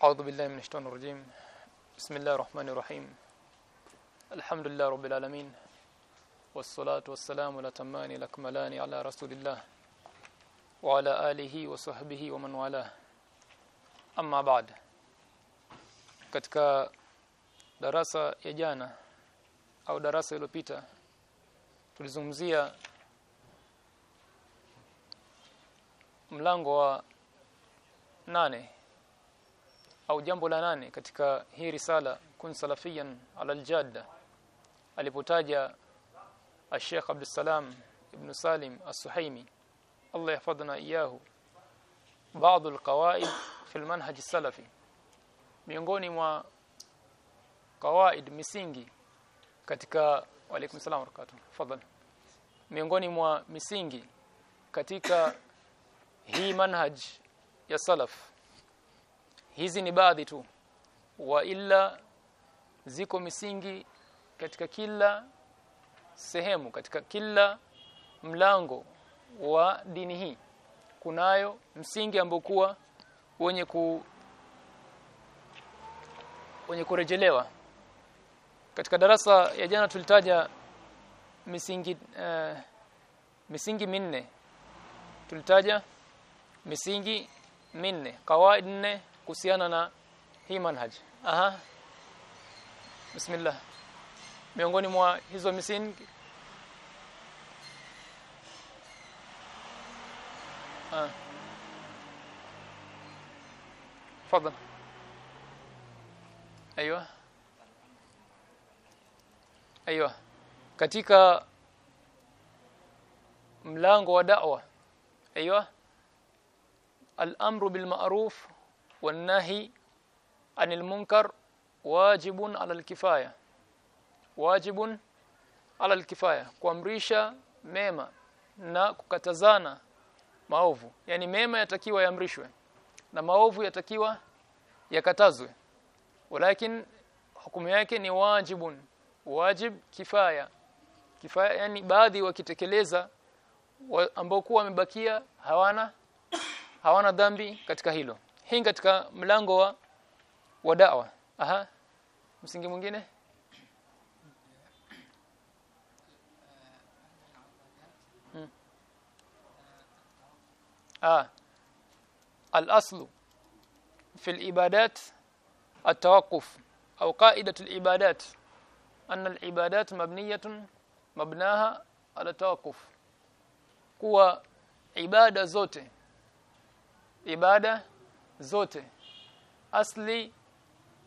أعوذ بالله من الشيطان الرجيم. بسم الله الرحمن الرحيم. الحمد لله رب العالمين. والصلاة والسلام الأتمان الأكملان على رسول الله وعلى آله وصحبه ومن والاه. أما بعد katika darasa ya jana au darasa iliyopita tulizungumzia mlango wa nane au jambo la nane katika hii risala kun salafiyan ala aljadda alipotaja Sheikh Abdul Salam ibn Salim As-Suhaimi Allah yahfadhna iyahu baadhi alqawaid fi almanhaj salafi miongoni mwa kawaid misingi katika waalaikum salaam wabarakatuh fadhali miongoni mwa misingi katika hii manhaj ya salaf hizi ni baadhi tu. Wa ila ziko misingi katika kila sehemu katika kila mlango wa dini hii. Kunayo msingi ambokuwa wenye ku wenye kurejelewa. Katika darasa ya jana tulitaja misingi uh, misingi minne. Tulitaja misingi minne. Kawaid nne kuhusiana na hii manhaj aha bismillah miongoni mwa hizo misingi ah تفضل ايوه ايوه katika mlango wa da'wa ايوه الامر بالمعروف والنهي عن المنكر واجب على الكفايه واجب على الكفايه kuamrisha mema na kukatazana maovu yani mema yatakiwa yaamrishwe na maovu yatakiwa yakatazwe walakin hukumu yake ni wajibun wajib kifaya kifaya yani baadhi wakitekeleza wa, ambao kuwa wamebakia hawana hawana dhambi katika hilo hii katika mlango wa wa da'wa aha msingi mwingine hmm. ah الأصل في العبادات التوقف أو قاعدة العبادات أن العبادات مبنية مبناها على التوقف kuwa ibada zote ibada zote. Asli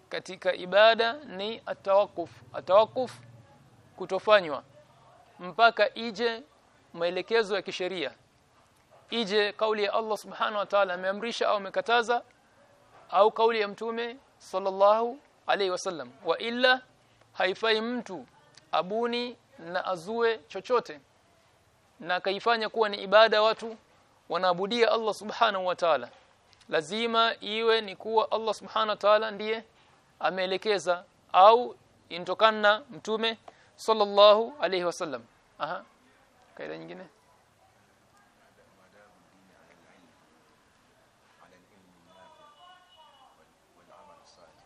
katika ibada ni atawakuf atawakuf kutofanywa mpaka ije maelekezo ya kisheria. Ije kauli ya Allah subhanahu wa ta'ala ameamrisha au amekataza au kauli ya mtume sallallahu alaihi wasallam wa illa haifai mtu abuni na azue chochote na kaifanya kuwa ni ibada watu wanaabudia Allah subhanahu wa ta'ala lazima iwe ni kuwa Allah subhanahu wa ta'ala ndiye ameelekeza au intokana na mtume sallallahu alayhi wasallam aha. Kaida nyingine.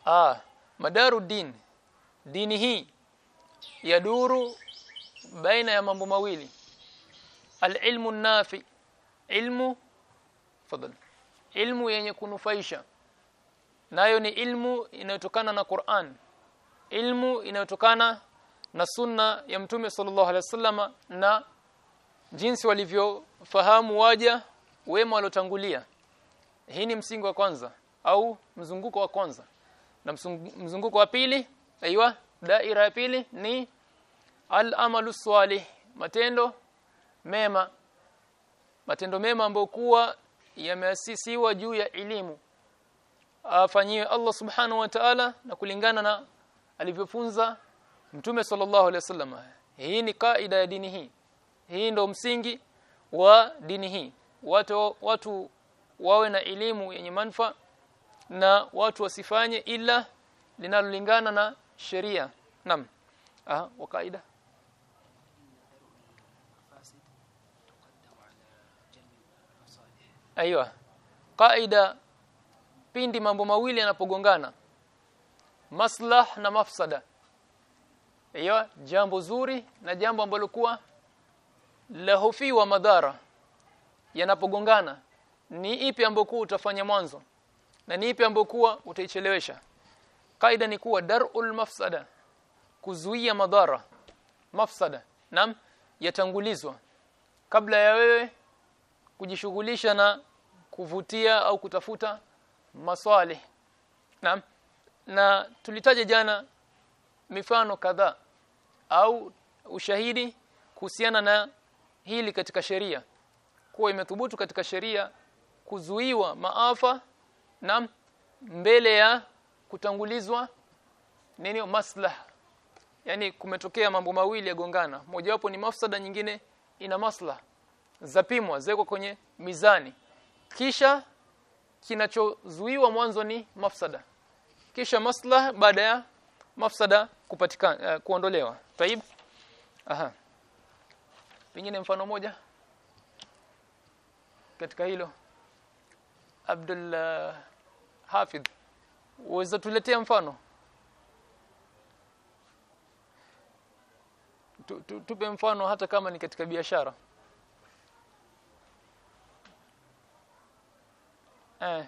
Ah madaru din dini hii yaduru baina ya mambo mawili. Alilmu nafi ilmu fadhali ilmu yenye kunufaisha. Nayo ni ilmu inayotokana na Qur'an. Ilmu inayotokana na sunna ya mtume sallallahu alaihi wasallama na jinsi walivyofahamu waja wema waliotangulia. Hii ni msingi wa kwanza au mzunguko wa kwanza. Na mzunguko wa pili aiywa daira ya pili ni al-amalu salih matendo mema. Matendo mema ambayo kuwa yameasisiwa juu ya elimu. Afanyiwe Allah subhanahu wa ta'ala na kulingana na alivyofunza mtume sallallahu alaihi wasallam hii ni kaida ya dini hii. Hii ndo msingi wa dini hii. Watu watu wawe na elimu yenye manufaa na watu wasifanye ila linalolingana na sheria. Nam aha wa kaida aiwa. Kaida pindi mambo mawili yanapogongana maslah na mafsada. Aiwa jambo zuri na jambo ambalo kuwa lahofiwa madhara yanapogongana. Ni ipi ambokuwa utafanya mwanzo na ni ipi ambokuwa utaichelewesha? Kaida ni kuwa darul mafsada kuzuia madhara mafsada. Nam yatangulizwa. Kabla ya wewe kujishughulisha na kuvutia au kutafuta maswali. Na, na tulitaja jana mifano kadhaa au ushahidi kuhusiana na hili katika sheria. Kuwa imethubutu katika sheria kuzuiwa maafa na mbele ya kutangulizwa nini maslaha. Yani kumetokea mambo mawili yagongana mojawapo ni mafsada nyingine ina maslaha zapimwa zeko kwenye mizani. Kisha kinachozuiwa mwanzo ni mafsada. Kisha maslaha baada ya mafsada kupatikana uh, kuondolewa. Taib. Aha. Pengine mfano moja. Katika hilo Abdul uh, uweza tuletea mfano? Tu, tu, tupe mfano hata kama ni katika biashara eh.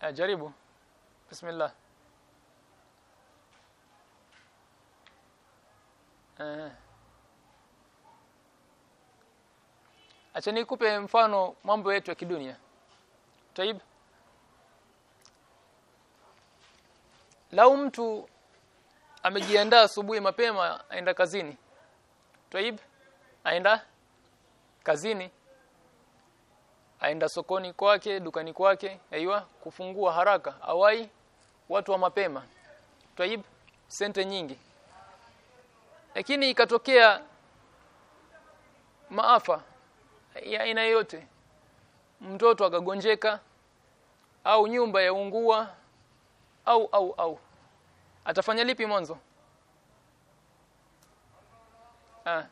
Eh jaribu. Bismillah. Eh. Acha nikupe mfano mambo yetu ya kidunia. Taib. Lau mtu amejiandaa asubuhi mapema aenda kazini. Taib. Aenda kazini aenda sokoni kwake dukani kwake aiywa kufungua haraka. Awai watu wa mapema. Twaib sente nyingi. Lakini ikatokea maafa ya aina yote mtoto akagonjeka au nyumba yaungua au au au. Atafanya lipi mwanzo? Ah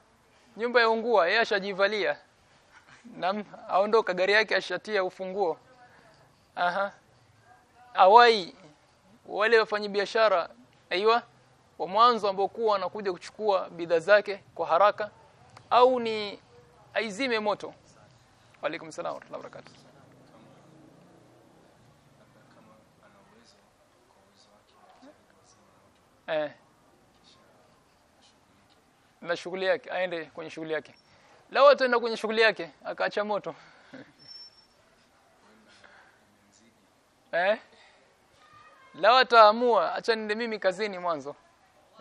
nyumba yaungua yeye ashajivalia na aondoka gari yake ashatia ufunguo. Aha. Awai wale wafanyabiashara aiywa wa mwanzo ambao kuwa wanakuja kuchukua bidhaa zake kwa haraka au ni aizime moto. Waalaikum salaam wa rahmatullahi wa barakatuh. Eh. Na shughuli yake aende kwenye shughuli yake lao ataenda kwenye shughuli yake akaacha moto. Eh? Lao ataamua acha nende mimi kazini mwanzo.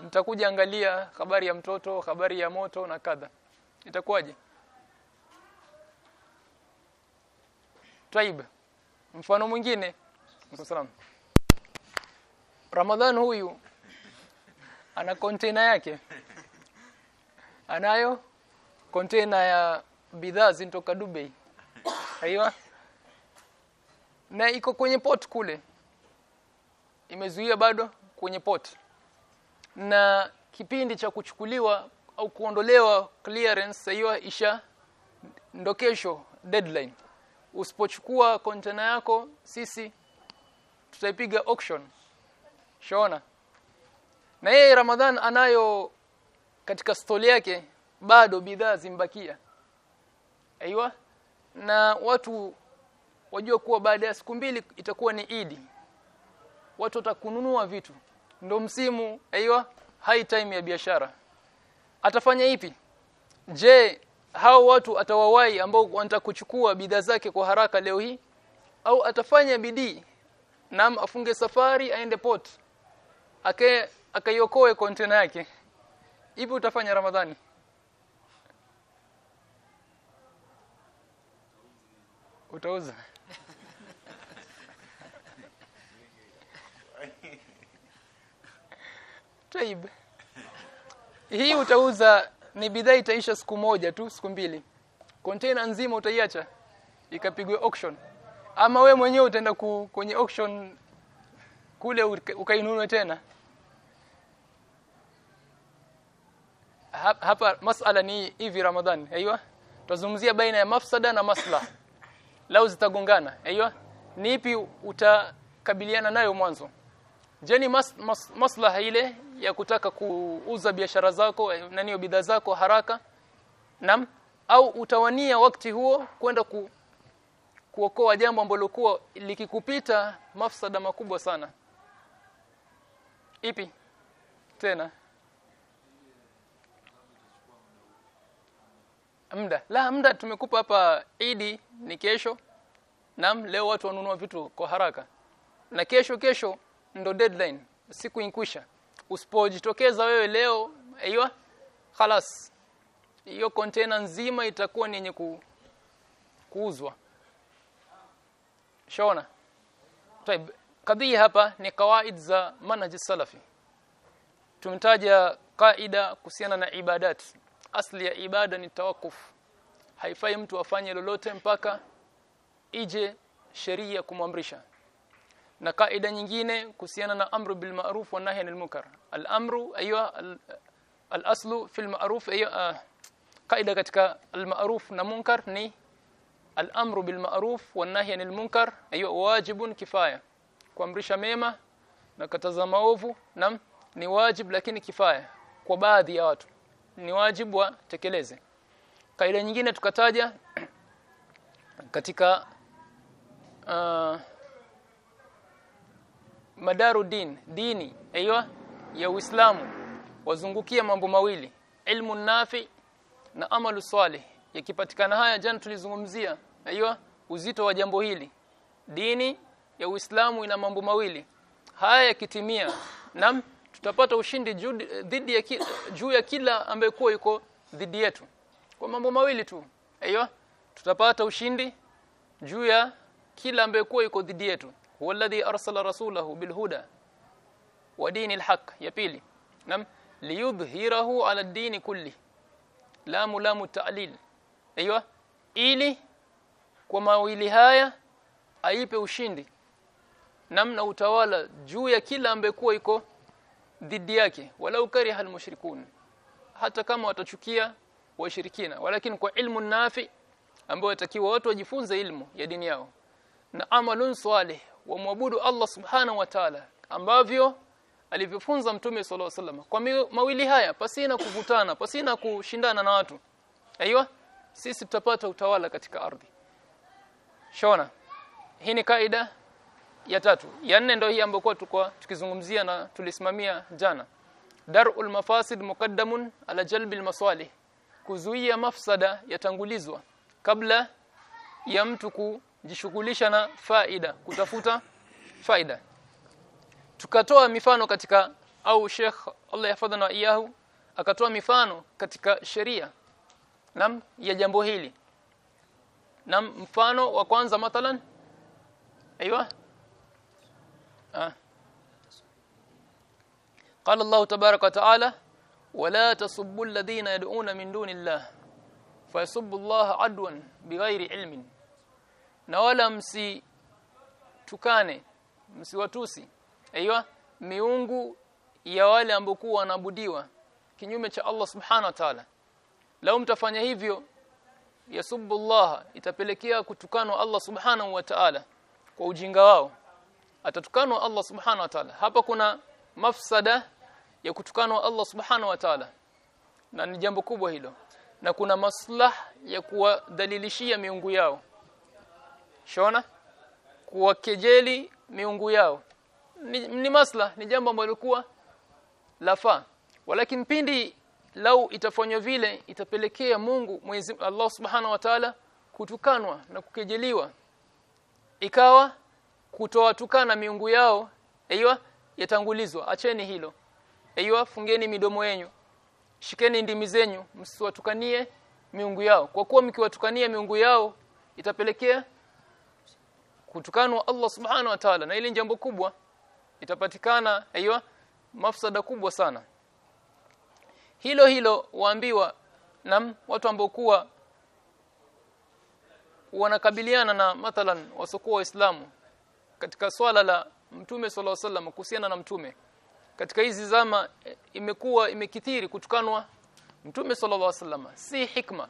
Nitakuja angalia habari ya mtoto habari ya moto na kadha. Itakuwaje? Taib mfano mwingine. Msalam Ramadhan huyu ana container yake. Anayo container ya bidhaa zinatoka Dubai. Aiwa. Na iko kwenye port kule. Imezuia bado kwenye port. Na kipindi cha kuchukuliwa au kuondolewa clearance hiyo isha ndo kesho deadline. Usipochukua container yako sisi tutaipiga auction. Shona na yeye Ramadhan anayo katika stoli yake bado bidhaa zimbakia aiywa na watu wajua kuwa baada ya siku mbili itakuwa ni Idi. Watu watakununua vitu. Ndo msimu aiywa high time ya biashara. Atafanya ipi? Je hao watu atawawai ambao wanataka kuchukua bidhaa zake kwa haraka leo hii? Au atafanya bidii nam afunge safari aende port akaiokoe container yake. Ipi utafanya ramadhani utauza Taib. Hii utauza ni bidhaa itaisha siku moja tu, siku mbili. Container nzima utaiacha ikapigwe auction. Ama we mwenyewe utaenda ku, kwenye auction kule ukainunue tena. Hapa masala ni hivi Ramadhani, aiywa. Tuzungumzia baina ya mafsada na maslaha. Lau zitagongana. Aiyo ni ipi utakabiliana nayo mwanzo? Je ni mas, mas, maslaha ile ya kutaka kuuza biashara zako nani bidhaa zako haraka? Nam au utawania wakati huo kwenda ku, kuokoa jambo ambalo kuwa likikupita mafsada makubwa sana? Ipi? Tena muda la muda tumekupa hapa idi ni kesho nam leo watu wanunua vitu kwa haraka na kesho kesho ndo deadline siku inkwisha usipojitokeza wewe leo aiywa khalas hiyo container nzima itakuwa ni yenye ku, kuuzwa shona طيب kadhia hapa ni kawaid za manhaj salafi tumetaja kaida kuhusiana na ibadat asli ya ibada ni tawakuf haifai mtu afanye lolote mpaka ije sheria kumwamrisha. Na kaida nyingine kuhusiana na amru bil ma'ruf wa nahy anil munkar. Al amru aywa al aslu fil ma'ruf aywa kaida katika al ma'ruf na munkar ni al amru bil ma'ruf wa nahy anil munkar aywa wajibun kifaya. Kuamrisha mema na kataza maovu nam ni wajib lakini kifaya kwa baadhi ya watu ni wajibu wa tekeleze. Kaida nyingine tukataja katika uh, madaru din dini aiywa ya Uislamu wazungukia mambo mawili ilmu nafi na amalu salih. Yakipatikana haya jana tulizungumzia aiywa uzito wa jambo hili. Dini ya Uislamu ina mambo mawili. Haya yakitimia nam tutapata ushindi dhidi ya ki, juu ya kila ambaye kuwa yuko dhidi yetu. Kwa mambo mawili tu. Aiyo tutapata ushindi juu ya kila ambaye kuwa yuko dhidi yetu. Huwa alladhi arsala rasulahu bilhuda wa dinil haq ya pili. Nam liyudhhirahu ala dini kulli. Lamu lamu ta'lil. Aiyo ili kwa mawili haya aipe ushindi. Namna utawala juu ya kila ambaye kuwa iko dhidi yake. Walau kariha almushrikun hata kama watachukia washirikina. Walakin kwa ilmu nafi ambayo watakiwa watu wajifunze ilmu ya dini yao. Na amalun salih wamwabudu Allah subhanahu wa ta'ala. Ambavyo alivyofunza mtume sallallahu alaihi wasallam kwa mawili haya pasina kuvutana pasina kushindana na watu. Aiywa sisi tutapata utawala katika ardhi. Shona hii ni kaida ya tatu. Ya nne ndio hii ambayo tukwa tukizungumzia na tulisimamia jana. Darul mafasid muqaddamun ala jalbil masalih. Kuzuia mafsada yatangulizwa kabla ya mtu kujishughulisha na faida kutafuta faida. Tukatoa mifano katika au Sheikh Allah yafadhana iyahu akatoa mifano katika sheria. Nam ya jambo hili. Nam mfano wa kwanza mathalan. Aiywa. قال الله تبارك وتعالى ولا تسبوا الذين يدعون من دون الله فيسبوا الله عدوا بغير علم na wala msi tukane msiwatusi aiywa miungu ya wale ambao wanaabudiwa kinyume cha Allah subhanahu wa ta'ala lau mtafanya hivyo yasubbu Allah itapelekea kutukanwa Allah subhanahu wa ta'ala kwa ujinga wao atatukanwa Allah subhanahu wa ta'ala. Hapa kuna mafsada ya kutukanwa Allah subhanahu wa ta'ala. Na ni jambo kubwa hilo. Na kuna maslah ya kuwadhalilishia miungu yao. Shona kuwakejeli miungu yao. Ni, ni maslah ni jambo ambalo lilikuwa lafaa. Walakin pindi lau itafanywa vile itapelekea Mungu Mwenyezi Allah Subhanahu wa Ta'ala kutukanwa na kukejeliwa. Ikawa kutowatukana miungu yao aiywa yatangulizwa. Acheni hilo. Aiywa fungeni midomo yenu shikeni ndimi zenyu msiwatukanie miungu yao. Kwa kuwa mkiwatukania miungu yao itapelekea kutukanwa Allah subhanahu wa ta'ala. Na ile jambo kubwa. Itapatikana aiywa mafsada kubwa sana. Hilo hilo waambiwa na watu ambao kuwa wanakabiliana na mathalan wasokuwa waislamu katika swala la mtume sallallahu alaihi wasallam kuhusiana na mtume katika hizi zama imekuwa imekithiri kutukanwa mtume sallallahu alaihi wasallam. Si hikma.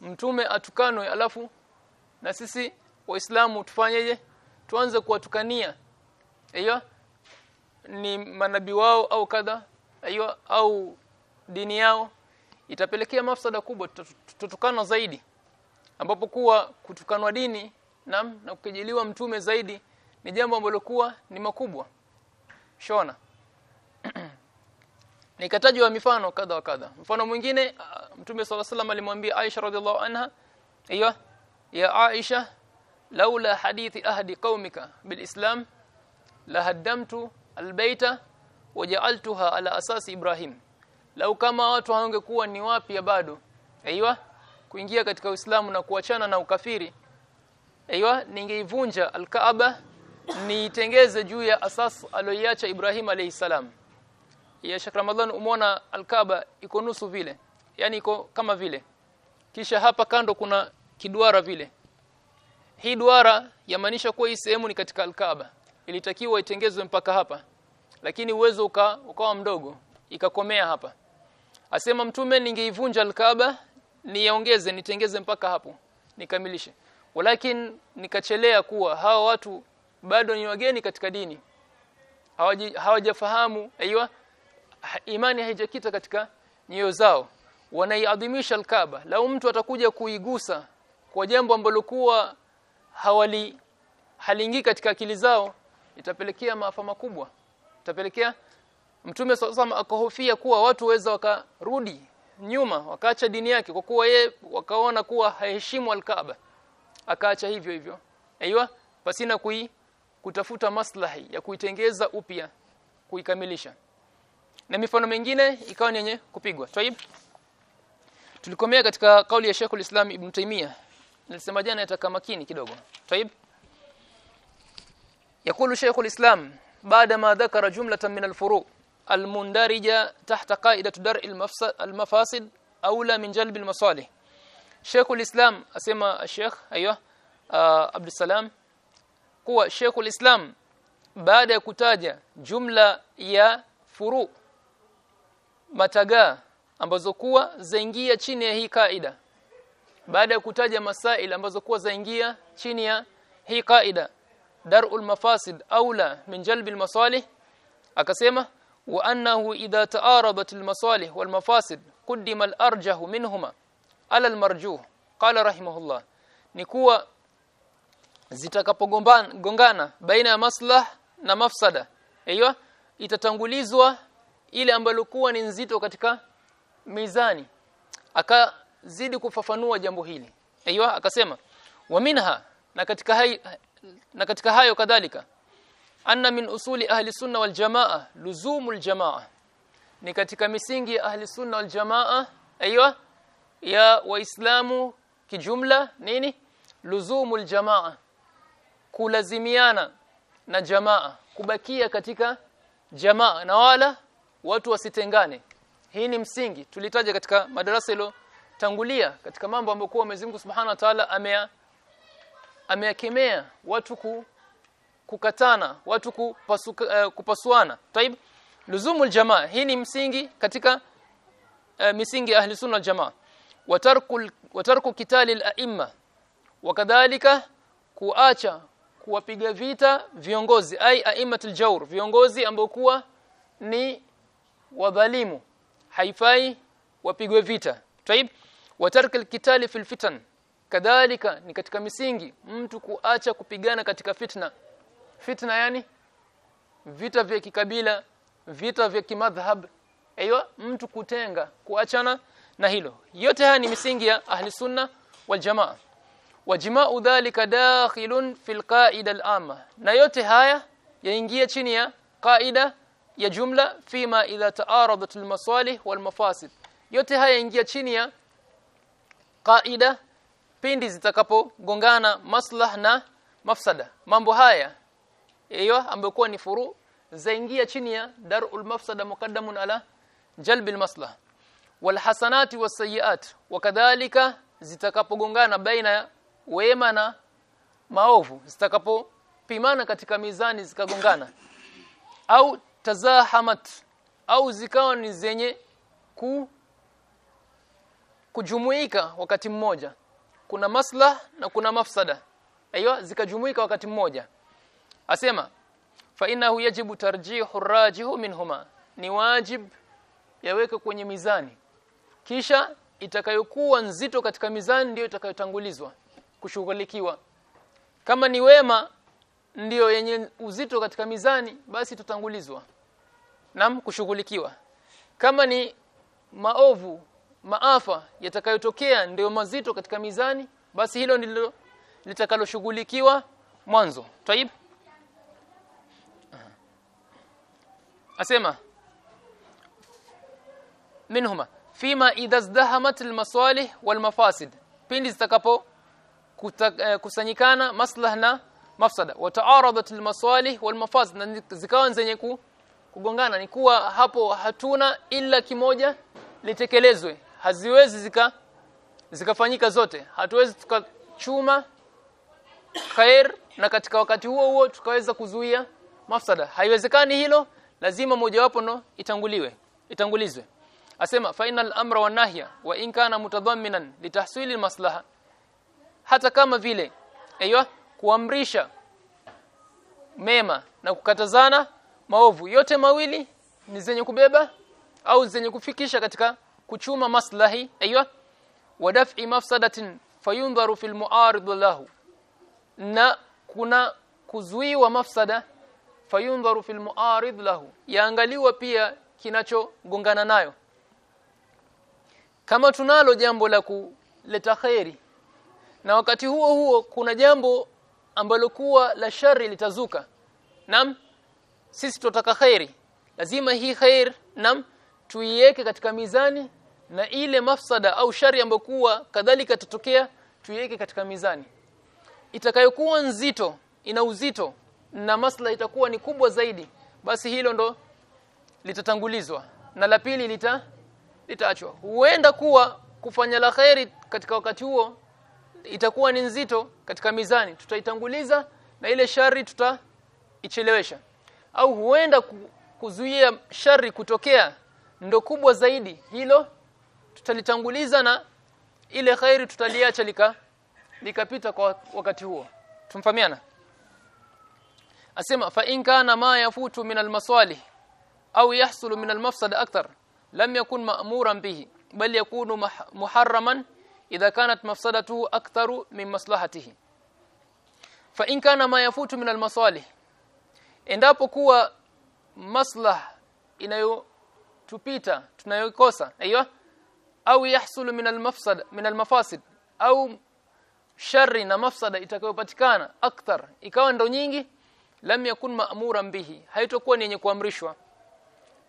Mtume atukanwe alafu na sisi waislamu tufanyeje tuanze kuwatukania. Aiyo ni manabii wao au kadha aiyo au dini yao itapelekea mafsada kubwa tutukanwa zaidi. Ambapo kuwa kutukanwa dini na, na kukejeliwa mtume zaidi ni jambo ambalo ni makubwa. Shona. Nikatajwa mifano kadha wa kadha. Mfano mwingine mtume swalla sallam alimwambia Aisha radhiallahu anha aiyo ya Aisha laula hadithi ahdi qaumika bilislam la albaita albayta waja'altuha ala asasi Ibrahim. Lau kama watu hawangekuwa ni wapya bado. Aiyo kuingia katika Uislamu na kuachana na ukafiri. Aiyo ningeivunja alkaaba niitengeze juu ya asas aliyoiacha Ibrahim alayhi salam. Ya Sheikh Ramadhan umeona Alkaba iko nusu vile. Yani iko kama vile. Kisha hapa kando kuna kiduara vile. Hii duara yamaanisha kuwa hii sehemu ni katika Alkaba ilitakiwa itengezwe mpaka hapa. Lakini uwezo uka, ukawa mdogo. Ikakomea hapa. Asema mtume ningeivunja Alkaba niongeze nitengeze mpaka hapo. Nikamilishe. Walakin nikachelea kuwa hawa watu bado ni wageni katika dini. Hawajafahamu aiywa imani haijakita katika nyoyo zao. Wanaiadhimisha alkaba lau mtu atakuja kuigusa kwa jambo ambalo kuwa hawali halingii katika akili zao itapelekea maafa makubwa. Itapelekea mtume sasa akahofia kuwa watu waweza wakarudi nyuma wakaacha dini yake kwa kuwa ye wakaona kuwa haheshimu alkaba akaacha hivyo hivyo. Aiywa pasina kui kutafuta maslahi ya kuitengeza upya kuikamilisha. Na mifano mingine ikawa ni yenye kupigwa. Tayib tulikomea katika kauli ya Sheikh ulislam Ibn Taymiyyah nilisema jana nataka makini kidogo. Tayib yakulu Sheikh ulislam baada ma dhakara jumlatan min alfuru almundarija tahta qaidat dar al-mafasid awla min jalb almasalih Sheikh Islam asema Sheikh aywa ah, Abdul Salam kuwa Sheikhul Islam baada ya kutaja jumla ya furu matagaa ambazo kuwa zaingia chini ya hii kaida baada ya kutaja masail ambazo kuwa zaingia chini ya hii kaida dar'ul mafasid aula min jalbi masalih akasema wa annahu idha ta'aradat almasalih wal mafasid qaddima al-arjah minhuma ala al-marjuh qala rahimahullah ni kuwa zitakapogongana baina ya maslah na mafsada. Aiyo itatangulizwa ile ambalo kuwa ni nzito katika mizani. Akazidi kufafanua jambo hili. Aiyo akasema wa minha na katika hai, na katika hayo kadhalika anna min usuli ahli sunna wal jamaa luzumul jamaa. Ni katika misingi ya ahli sunna wal jamaa aiyo ya waislamu kijumla nini? Luzumul jamaa kulazimiana na jamaa kubakia katika jamaa na wala watu wasitengane. Hii ni msingi tulitaja katika madarasa hilo tangulia katika mambo ambayo kwa Mwenyezi Mungu Subhanahu wa Ta'ala amea ameyakemea watu ku, kukatana watu kupasuka, uh, kupasuana. Taib luzumul jamaa hii ni msingi katika uh, misingi ahli sunna jamaa. Watarku watarku kitali al-a'imma wakadhalika kuacha kuwapiga vita viongozi ai aimatul jawr viongozi ambao kuwa ni wadhalimu. Haifai wapigwe vita. Taib watarkil kitali fil fitan. Kadhalika ni katika misingi mtu kuacha kupigana katika fitna. Fitna yani vita vya kikabila vita vya kimadhhab. Aiyo mtu kutenga kuachana na hilo. Yote haya ni misingi ya ahli sunna wal jamaa wajma'u dhalika dakhilun fil qa'ida al-amma na yote haya yaingia chini ya qaida ya jumla fima idha ta'aradat al-masalih wal mafasid yote haya yaingia chini ya qaida pindi zitakapogongana maslah na mafsada mambo haya hiyo ambayo ni furu zaingia chini ya dar'ul mafsada muqaddamun ala jalb al-maslah wal hasanati was sayiat wakadhalika zitakapogongana baina wema na maovu zitakapopimana katika mizani zikagongana au tazahamat au zikawa ni zenye ku kujumuika wakati mmoja. Kuna maslah na kuna mafsada. Aiyo zikajumuika wakati mmoja. Asema fa innahu yajibu tarjihu rajihu minhuma. Ni wajib yaweke kwenye mizani. Kisha itakayokuwa nzito katika mizani ndiyo itakayotangulizwa kushughulikiwa. Kama ni wema ndiyo yenye uzito katika mizani basi tutangulizwa. Nam kushughulikiwa. Kama ni maovu maafa yatakayotokea ndiyo mazito katika mizani basi hilo ndilo litakaloshughulikiwa mwanzo. Taib. Asema minhuma fima idha zdahamat almasalih walmafasid pindi zitakapo kusanyikana maslah na mafsada. Wataaradat almasalih walmafasid na zikawa zenye kugongana. Ni kuwa hapo hatuna ila kimoja litekelezwe. Haziwezi zika zikafanyika zote. Hatuwezi tukachuma khair na katika wakati huo huo tukaweza kuzuia mafsada. Haiwezekani hilo lazima mojawapo no itanguliwe itangulizwe. Asema fainal amra wa nahya wa in kana mutadhamminan litahsili maslaha hata kama vile aiywa kuamrisha mema na kukatazana maovu. Yote mawili ni zenye kubeba au zenye kufikisha katika kuchuma maslahi aiywa wadaf'i mafsadatin fayundharu fil mu'arid lahu. Na kuna kuzuiwa mafsada fayundharu fil mu'arid lahu. Yaangaliwa pia kinachogongana nayo. Kama tunalo jambo la kuleta khairi na wakati huo huo kuna jambo ambalo kuwa la shari litazuka. Nam sisi tutataka khairi. Lazima hii khair nam tuiweke katika mizani na ile mafsada au shari ambayo kuwa kadhalika tatokea tuiweke katika mizani. Itakayokuwa nzito ina uzito na masla itakuwa ni kubwa zaidi basi hilo ndo litatangulizwa na la pili lita litaachwa. Huenda kuwa kufanya la khairi katika wakati huo itakuwa ni nzito katika mizani. Tutaitanguliza na ile shari tutaichelewesha au huenda kuzuia shari kutokea ndo kubwa zaidi. Hilo tutalitanguliza na ile khairi tutaliacha lika likapita kwa wakati huo. Tumfahamiana? Asema fa in kana ma yafutu min almasalih au yahsulu min almafsad akthar lam yakun ma'muran bihi bal yakunu muharraman idha kanat mafsadatuhu aktharu min maslahatihi fa in kana ma yafutu min almasalih endapo kuwa maslah inayotupita tunayokosa aiyo au yahsulu min almafsad min almafasid au shari na mafsada itakayopatikana akthar ikawa ndo nyingi lam yakun ma'muran bihi haitakuwa ni yenye kuamrishwa.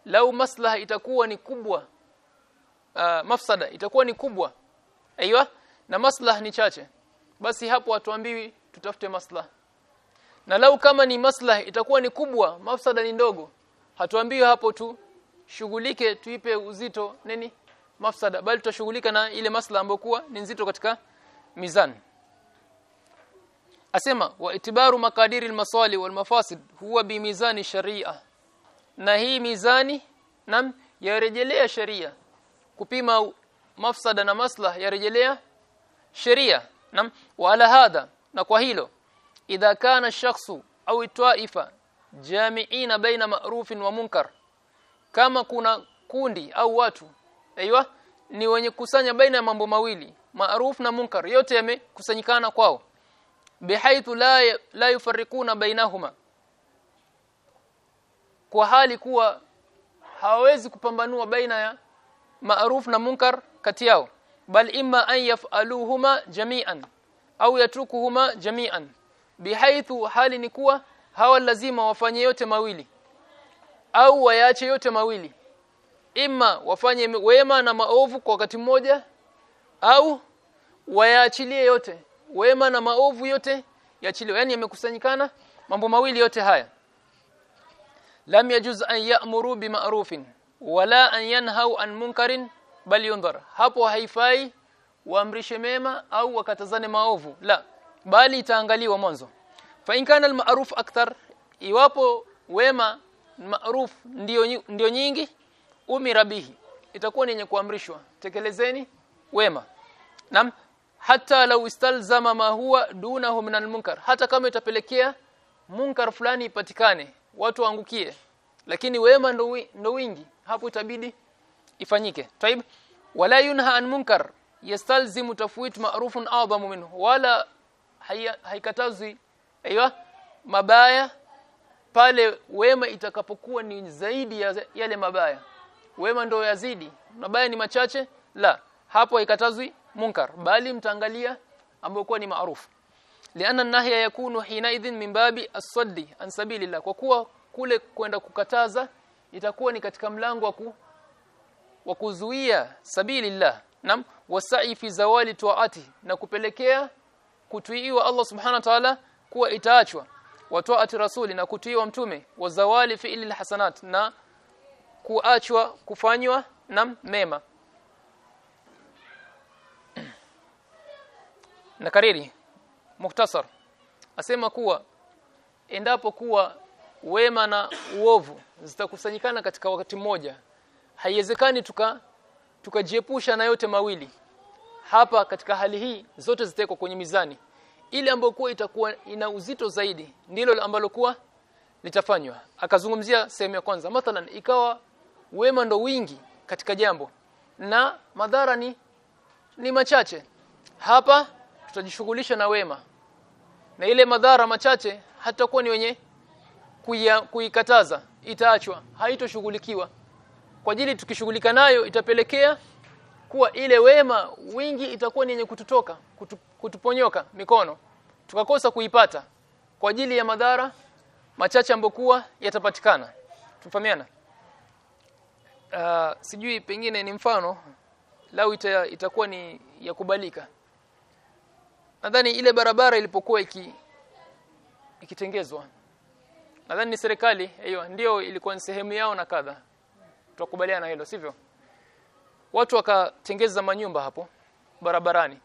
lau maslaha itakuwa ni kubwa uh, mafsada itakuwa ni kubwa aiywa na maslah ni chache. Basi hapo watuambiwi tutafute maslah na lau kama ni maslah itakuwa ni kubwa mafsada ni ndogo. Hatuambiwi hapo tu shughulike tuipe uzito nini? Mafsada. Bali tutashughulika na ile maslaha ambayo kuwa ni nzito katika mizan asema wa itibaru makadiri almasali walmafasid huwa bimizani sharia. Na hii mizani nam yarejelea sharia. Kupima mafsada na maslah yarejelea sheria nam wala hadha na kwa hilo idha kana shakhsu au taifa jami'ina baina ma'rufin wa munkar kama kuna kundi au watu aiywa ni wenye kusanya baina ya mambo mawili maruf na munkar yote yamekusanyikana kwao bihaithu la la yufarikuna bainahuma kwa hali kuwa hawawezi kupambanua baina ya maruf na munkar kati yao bal imma an yaf'aluhuma jami'an au yatrukuhuma jami'an. Bihaithu hali ni kuwa hawa lazima wafanye yote mawili au wayache yote mawili. Imma wafanye wema na maovu kwa wakati mmoja au wayaachilie yote. Wema na maovu yote yaachiliwe. Yani yamekusanyikana mambo mawili yote haya. Lam yajuz an ya'muru bima'rufin wala an yanhau an munkarin bal yundhar hapo haifai waamrishe mema au wakatazane maovu. La bali itaangaliwa mwanzo. Fa in kana al-ma'ruf akthar iwapo wema ma'ruf ndio ndio nyingi umira bihi. Itakuwa ni yenye kuamrishwa. Tekelezeni wema. Nam hata law istalzama ma huwa dunahu min almunkar. Hata kama itapelekea munkar fulani ipatikane watu waangukie. Lakini wema ndo wingi. Hapo itabidi ifanyike. Taib wala yunha an munkar yastalzimu tafwit ma'rufun a'zamu minhu wala haikatazwi aiywa mabaya pale wema itakapokuwa ni zaidi ya yale mabaya. Wema ndio yazidi mabaya ni machache la hapo haikatazwi munkar bali mtaangalia ambayo kuwa ni maarufu liana nahya yakunu hinaidhin min babi as-saddi an sabilillah kwa kuwa kule kwenda kukataza itakuwa ni katika mlango wa wa kuzuia sabilillah nam wasai fi zawali tuati na kupelekea kutuiwa Allah subhanahu wa ta'ala kuwa itaachwa wa tuati rasuli na kutuiwa mtume wa zawali fi ilil hasanat na kuachwa kufanywa na mema. Na kariri muhtasar asema kuwa endapo kuwa wema na uovu zitakusanyikana katika wakati mmoja haiwezekani tuka tukajiepusha na yote mawili. Hapa katika hali hii zote zitawekwa kwenye mizani. Ile ambayo kuwa itakuwa ina uzito zaidi ndilo ambalo kuwa litafanywa. Akazungumzia sehemu ya kwanza. Mathalan ikawa wema ndo wingi katika jambo na madhara ni ni machache. Hapa tutajishughulisha na wema na ile madhara machache hatakuwa ni wenye kuikataza. Itaachwa haitoshughulikiwa kwa ajili tukishughulika nayo itapelekea kuwa ile wema wingi itakuwa ni yenye kututoka kutu, kutuponyoka mikono. Tukakosa kuipata kwa ajili ya madhara machache ambokuwa yatapatikana. Tufahamiana uh, sijui pengine ni mfano lau ita, itakuwa ni ya kubalika. Nadhani ile barabara ilipokuwa iki ikitengezwa. Nadhani ni serikali hiyo ndio ilikuwa ni sehemu yao na kadha tukubaliana na hilo sivyo? Watu wakatengeza manyumba hapo barabarani.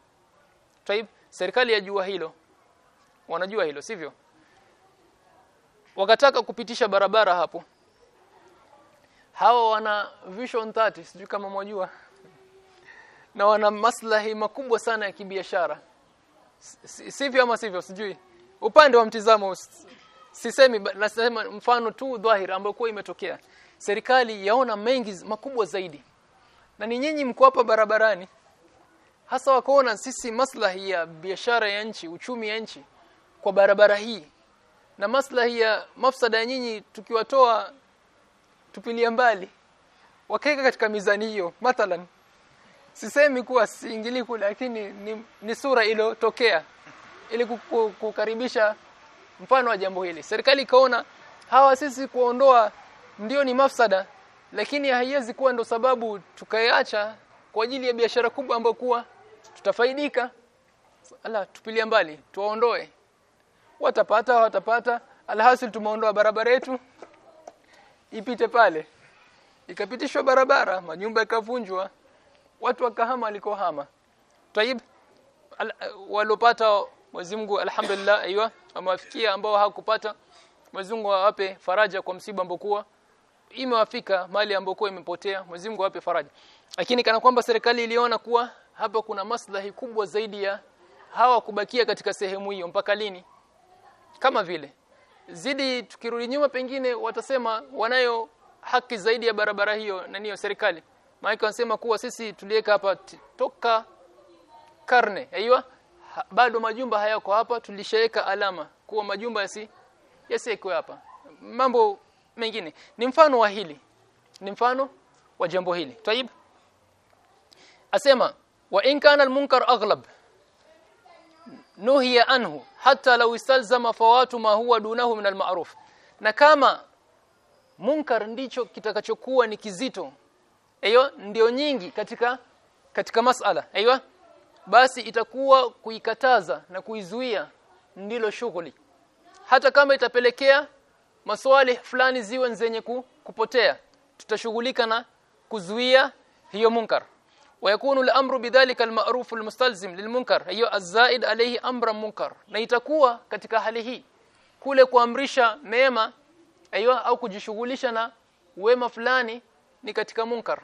Taib serikali yajua hilo. Wanajua hilo sivyo? Wakataka kupitisha barabara hapo. Hawa wana vision 30 sijui kama mwajua. Na wana maslahi makubwa sana ya kibiashara. Sivyo ama sivyo? Sijui. Upande wa mtizamo sisemi nasema mfano tu dhahir ambayo kwa imetokea serikali yaona mengi makubwa zaidi. Na ni nyinyi mko hapa barabarani. Hasa wakaona sisi maslahi ya biashara ya nchi uchumi ya nchi kwa barabara hii. Na maslahi ya mafsada ya nyinyi tukiwatoa tupilia mbali. Wakaeka katika mizani hiyo mathalan. Sisemi kuwa siingili kule lakini ni, ni sura iliyotokea. Ili kukaribisha mfano wa jambo hili. Serikali ikaona hawa sisi kuondoa ndio ni mafsada lakini haiwezi kuwa ndo sababu tukaiacha kwa ajili ya biashara kubwa ambayo kuwa tutafaidika. Ala tupilie mbali tuwaondoe. Watapata watapata. Alhasil tumeondoa barabara yetu ipite pale. Ikapitishwa barabara manyumba yakavunjwa watu wakahama alikohama tayib al, walopata Mwenyezi Mungu alhamdulillah aiywa amewafikia ambao hakupata Mwenyezi Mungu awape faraja kwa msiba ambao kuwa imewafika mali ambayo imepotea Mwenyezi Mungu awape faraja. Lakini kana kwamba serikali iliona kuwa hapa kuna maslahi kubwa zaidi ya hawa kubakia katika sehemu hiyo mpaka lini? Kama vile zidi tukirudi nyuma pengine watasema wanayo haki zaidi ya barabara hiyo na niyo serikali. Maana wanasema kuwa sisi tuliweka hapa toka karne aiywa bado majumba hayako hapa tulishaweka alama kuwa majumba yasi yasiwekwe hapa. Mambo mengine. Ni mfano wa hili. Ni mfano wa jambo hili. Tayib asema wa in kana almunkar aghlab nuhiya anhu hata law istalzama fawatu ma huwa dunahu min almaruf. Na kama munkar ndicho kitakachokuwa ni kizito hiyo ndio nyingi katika katika masala. Aiywa basi itakuwa kuikataza na kuizuia ndilo shughuli. Hata kama itapelekea maswali fulani ziwe zenye ku, kupotea tutashughulika na kuzuia hiyo munkar ويكون الامر بذلك المعروف المستلزم للمنكر hiyo الزائد عليه امرا munkar na itakuwa katika hali hii kule kuamrisha mema aiyo au kujishughulisha na wema fulani ni katika munkar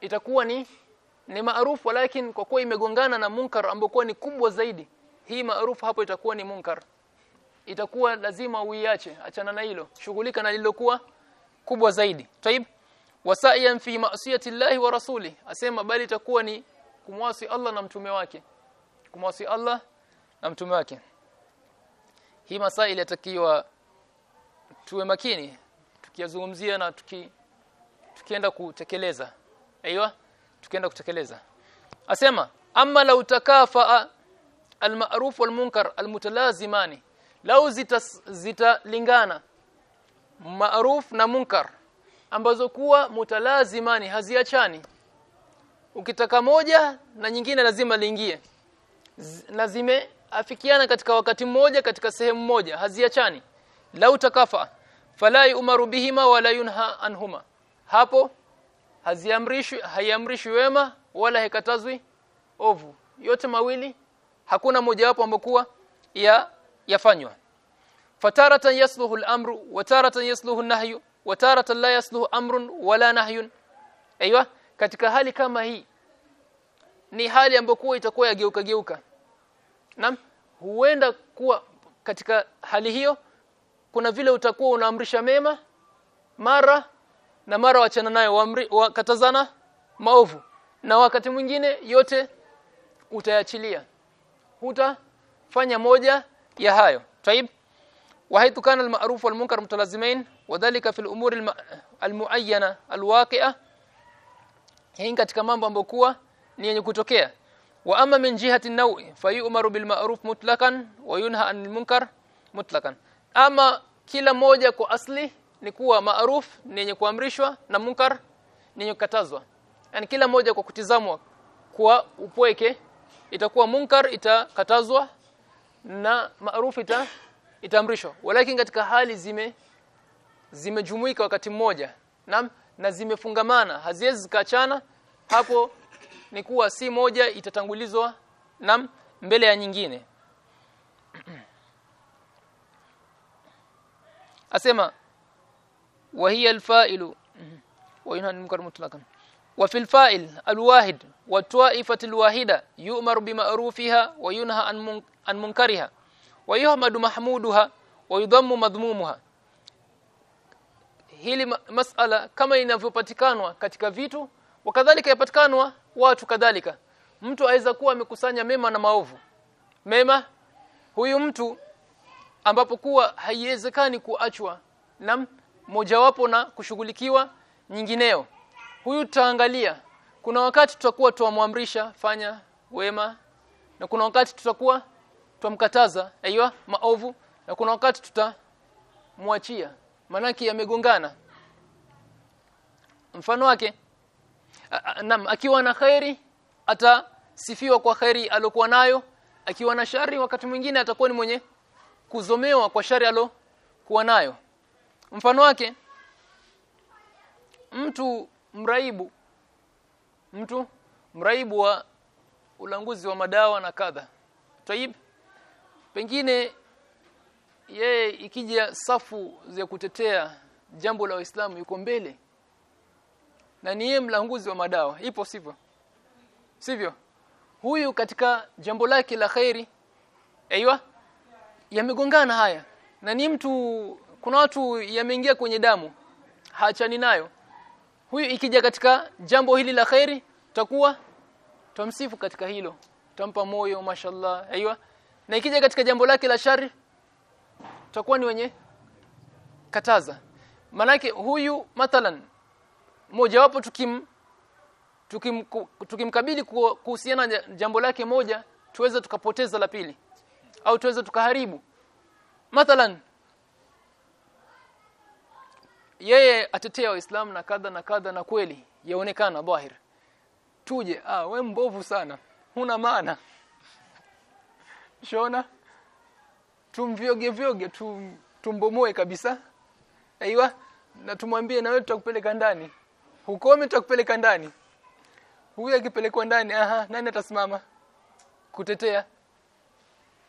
itakuwa ni ni maarufu lakini kwa kuwa imegongana na munkar ambayo ni kubwa zaidi hii maarufu hapo itakuwa ni munkar itakuwa lazima uiache. Achana na hilo. Shughulika na lilokuwa kubwa zaidi. Taib. Wasaiyan fi ma'siyati llahi wa rasuli. Asema bali itakuwa ni kumwasi Allah na mtume wake. Kumwasi Allah na mtume wake. Hii masaili yatakiwa tuwe makini tukiyazungumzia na tuki tukienda kutekeleza. Aiywa tukienda kutekeleza. Asema amma law takafa almaruf walmunkar almutalazimani lau zitalingana zita maruf na munkar ambazo kuwa mutalazimani haziachani. Ukitaka moja na nyingine lazima liingie. Na zimeafikiana katika wakati mmoja katika sehemu moja haziachani. Lau takafa fala yumaru bihima wala yunha anhuma. Hapo haziamrishwi haiamrishwi wema wala hekatazwi ovu. Yote mawili hakuna mojawapo ambokuwa ya yafanywa. Fataratan yasluhu al-amru wa taratan yasluhu an-nahyu wa taratan la yasluhu amrun wala nahyun. Aiywa katika hali kama hii ni hali ambayo itakuwa yageuka geuka nam huenda kuwa katika hali hiyo kuna vile utakuwa unaamrisha mema mara na mara wachana nayo wakatazana maovu na wakati mwingine yote utayachilia. Hutafanya moja ya hayo طيب وحيث كان المعروف والمنكر متلازمين وذلك في الامور المعينه الواقعه hii katika mambo ambayo kuwa ni yenye kutokea wa ama min jihati nawi fayu'maru bil ma'ruf mutlaqan wa yunha 'anil munkar mutlaqan ama kila moja kwa asli ni kuwa maaruf ni yenye kuamrishwa na munkar ni yenye kukatazwa yani kila moja kwa kutizamwa kwa upweke itakuwa munkar itakatazwa na maarufu ita itamrishwa. Walakin katika hali zime zimejumuika wakati mmoja. Na, na zimefungamana. Haziwezi zikaachana. Hapo ni kuwa si moja itatangulizwa na mbele ya nyingine. Asema wa hiya alfa'ilu. Wa yunhan munkar mutlaqan وفي الفائل الواحد والطائفة الواحدة يؤمر بمعروفها وينهى عن عن منكرها ويحمد محمودها ويضم مذمومها hili masala kama inavyopatikanwa katika vitu wakadhalika yapatikanwa watu kadhalika mtu aweza kuwa amekusanya mema na maovu mema huyu mtu ambapo kuwa haiwezekani kuachwa na mojawapo na kushughulikiwa nyingineo huyu tutaangalia. Kuna wakati tutakuwa tuamwamrisha fanya wema na kuna wakati tutakuwa tumkataza aiywa maovu na kuna wakati tutamwachia. Manaki yamegongana. Mfano wake nam akiwa na khairi atasifiwa kwa khairi alokuwa nayo. Akiwa na shari wakati mwingine atakuwa ni mwenye kuzomewa kwa shari alokuwa nayo. Mfano wake mtu mraibu. Mtu mraibu wa ulanguzi wa madawa na kadha. Taib pengine yeye ikija safu za kutetea jambo la Uislamu yuko mbele. Na ni yeye mlanguzi wa madawa. Ipo sivyo? Sivyo. Huyu katika jambo lake la khairi aiywa yamegongana haya. Na ni mtu kuna watu yameingia kwenye damu. Haachani nayo huyu ikija katika jambo hili la khairi tutakuwa tumsifu katika hilo. Tutampa moyo mashallah aiywa na ikija katika jambo lake la shari tutakuwa ni wenye kataza. Manake huyu mathalan mojawapo tukim tukim tukimkabili kuhusiana na jambo lake moja tuweza tukapoteza la pili au tuweza tukaharibu. Mathalan yeye atetea waislamu na kadha na kadha na kweli yaonekana dhahir. Tuje ah we mbovu sana. Huna maana. Shona? Tumvyoge vyoge tum, tumbomoe kabisa. Aiwa na tumwambie na wewe tutakupeleka ndani. Hukome tutakupeleka ndani. Huyu akipelekwa ndani aha nani atasimama? Kutetea.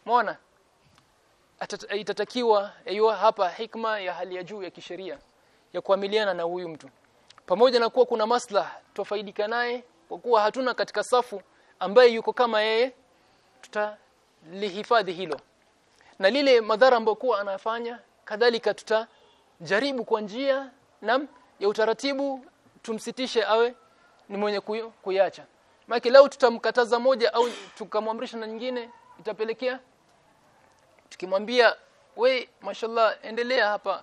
Muona itatakiwa aiwa hapa hikma ya hali ya juu ya kisheria ya kuamiliana na huyu mtu. Pamoja na kuwa kuna maslaha tofaidika naye kwa kuwa hatuna katika safu ambaye yuko kama yeye tutalihifadhi hilo. Na lile madhara ambayo kuwa anafanya kadhalika tutajaribu kwa njia nam ya utaratibu tumsitishe awe ni mwenye kuyacha maki lau tutamkataza moja au tukamwamrisha na nyingine itapelekea tukimwambia we mashallah endelea hapa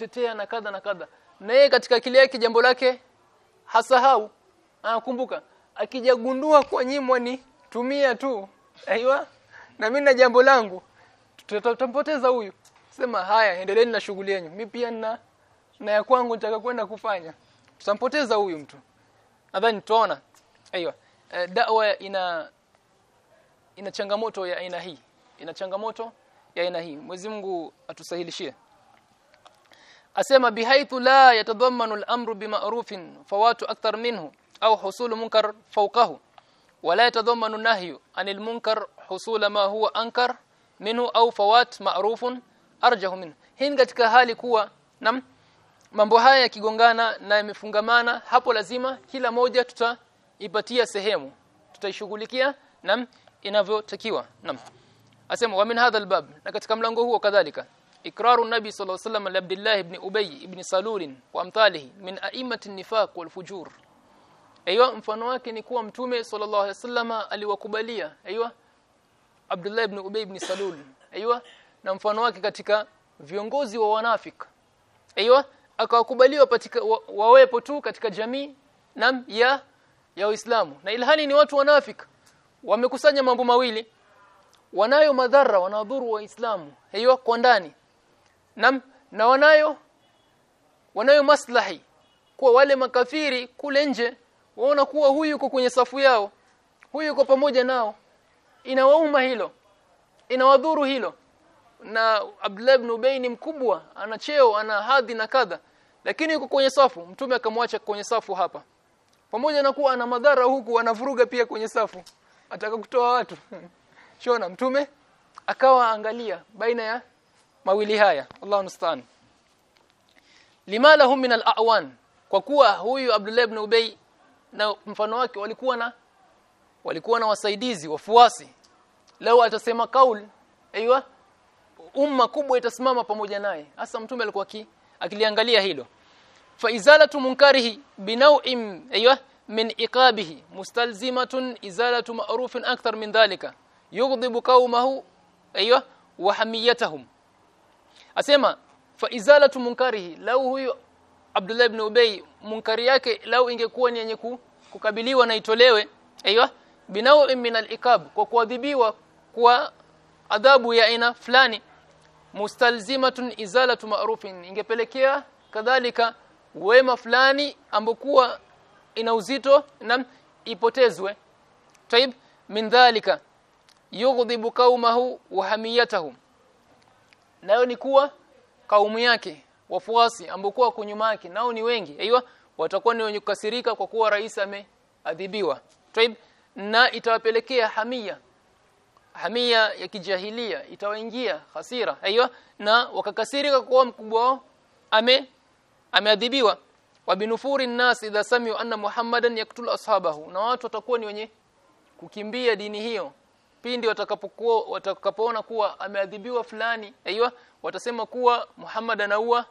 tetea na kadha na kadha. Na yeye katika akili yake jambo lake hasahau. Anakumbuka akijagundua kwa nyimwa ni tumia tu aiywa na mimi na jambo langu tutampoteza huyu. Sema haya endeleeni na shughuli yenu. Mimi pia nina na ya kwangu nitaka kwenda kufanya. Tutampoteza huyu mtu. Nadhani tuona aiywa e, dawa ina ina changamoto ya aina hii. Ina changamoto ya aina hii. Mwenyezi Mungu atusahilishie asema bihaithu la yatadhammanu al-amru bima'rufin fawatu akthar minhu au husulu munkar fawqahu. Wala yatadhammanu nahyu anil munkar husula ma huwa ankar minhu au fawat ma'rufun arjahu minhu. Hii katika hali kuwa nam mambo haya yakigongana na yamefungamana hapo lazima kila moja tutaipatia sehemu tutaishughulikia nam inavyotakiwa nam asema wa min hadha albab. Na katika mlango huo kadhalika ikraru nabi sallallahu alayhi wasallam Abdullah ibn Ubay ibn Salul wa amthalihi min a'immati an-nifaq wal fujur. Aiywa mfano wake ni kuwa mtume sallallahu alayhi wasallam aliwakubalia. Aiywa Abdullah ibn Ubay ibn Salul. Aiywa na mfano wake katika viongozi wa wanafik aiywa akawakubaliwa patika wa, wawepo tu katika jamii nam ya ya Uislamu. Na ilhani ni watu wanafik wamekusanya mambo mawili wanayo madhara wanadhuru waislamu. Hiyo kwa ndani na, na wanayo. Wanayo maslahi. Kwa wale makafiri kule nje waona kuwa huyu yuko kwenye safu yao. Huyu yuko pamoja nao. Inawauma hilo. Inawadhuru hilo. Na Abdullah ibn Ubay ni mkubwa ana cheo ana hadhi na kadha. Lakini yuko kwenye safu. Mtume akamwacha kwenye safu hapa. Pamoja na kuwa ana madhara huku anavuruga pia kwenye safu. Ataka kutoa watu. Shona mtume akawa angalia baina ya mawili haya. Allahu musta'an. Lima lahum min al-awan? Kwa kuwa huyu Abdullah ibn Ubay na mfano wake walikuwa na walikuwa na wasaidizi wafuasi. Leo atasema kaul aiywa umma kubwa itasimama pamoja naye. Hasa mtume alikuwa akiliangalia hilo. Fa izalatu munkarihi binaw'in aiywa min iqabihi. Mustalzimatun izalatu ma'rufin akthar min dhalika. Yughdibu qaumahu aiywa wa hamiyatahum asema fa izalatu munkarihi. Lau huyu Abdullah ibn Ubay munkari yake lau ingekuwa ni yenye kukabiliwa na itolewe aiywa binau min al-iqab kwa kuadhibiwa kwa adhabu ya aina fulani mustalzimatun izalatu ma'rufin. Ingepelekea kadhalika wema fulani ambokuwa ina uzito na ipotezwe. Taib min dhalika yughdhibu qaumahu wa hamiyatahum nayo ni kuwa kaumu yake wafuasi ambokuwa kunyuma yake nao ni wengi. Aiywa watakuwa ni wenye kukasirika kwa kuwa rais ameadhibiwa. Tribe na itawapelekea hamia. Hamia ya kijahilia itawaingia hasira. Aiywa na wakakasirika kwa mkubwa wao ame ameadhibiwa. Wabinufuri nnas idha sami'u anna muhammadan yaktul ashabahu. Na watu watakuwa ni wenye kukimbia dini hiyo pindi watakapokuwa watakapoona kuwa ameadhibiwa fulani aiywa watasema kuwa Muhammad anaua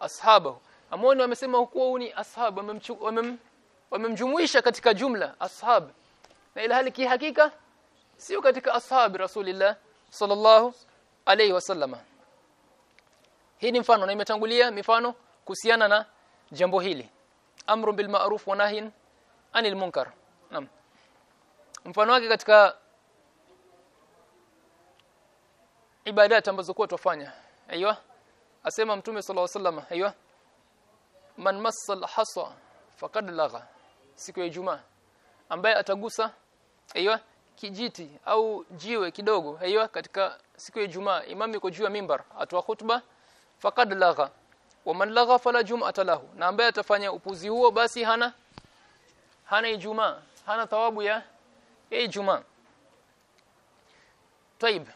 ashabahu. Amoni wamesema kuwa huni ashab wamemjumuisha katika jumla ashab na ila hali kihakika sio katika ashab rasulillah sallallahu alayhi wasallama hii ni mfano na imetangulia mifano kuhusiana na jambo hili. Amru bil ma'ruf wa nahyin anil munkar. Naam. Mfano wake katika ibadat ambazo kwa tufanya aiywa asema mtume sallallahu alaihi wasallam aiywa man massal hasa faqad lagha siku ya Ijumaa ambaye atagusa aiywa kijiti au jiwe kidogo aiywa katika siku ya Ijumaa imam yuko juu ya mimbar atoa khutba faqad lagha wa man lagha fala jum'ata lahu na ambaye atafanya upuzi huo basi hana hana Ijumaa hana thawabu ya Ijumaa طيب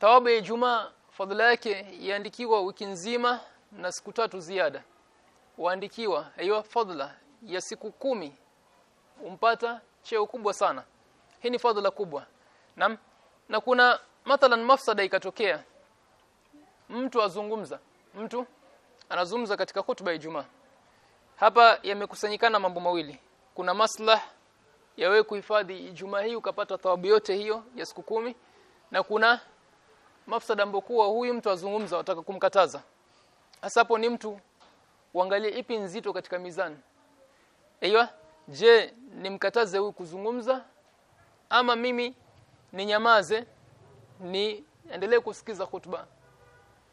thawabu ya Ijumaa fadhila yake iandikiwa wiki nzima na siku tatu ziada. Waandikiwa hiyo fadhila ya siku kumi umpata cheo kubwa sana. Hii ni fadhila kubwa. Na na kuna mathalan mafsada ikatokea. Mtu azungumza. Mtu anazungumza katika hutuba ya Ijumaa. Hapa yamekusanyikana mambo mawili. Kuna maslah ya wewe kuhifadhi Ijumaa hii ukapata thawabu yote hiyo ya siku kumi na kuna mafsada ambokuwa huyu mtu azungumza wataka kumkataza. Hasa hapo ni mtu uangalie ipi nzito katika mizani. Aiyo je nimkataze huyu kuzungumza? Ama mimi ni nyamaze ni endelee kusikiza hutuba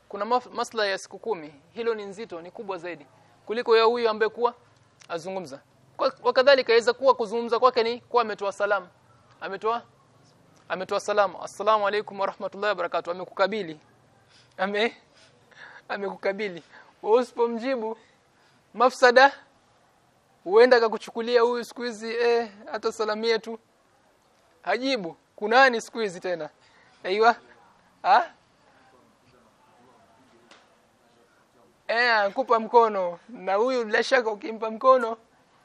kuna masla ya siku kumi. Hilo ni nzito ni kubwa zaidi. Kuliko ya huyu ambaye kuwa azungumza. Wakadhalika kadhalika kuwa kuzungumza kwake ni kuwa ametoa salamu. Ametoa ametoa salamu. Assalamu alaykum warahmatullahi wabarakatuh amekukabili. Ame amekukabili. Usipomjibu mafsada huenda akakuchukulia huyu siku hizi eh hata salamu yetu. Hajibu. Kunani siku hizi tena? Aiywa ah eh kupa mkono. Na huyu bila shaka ukimpa mkono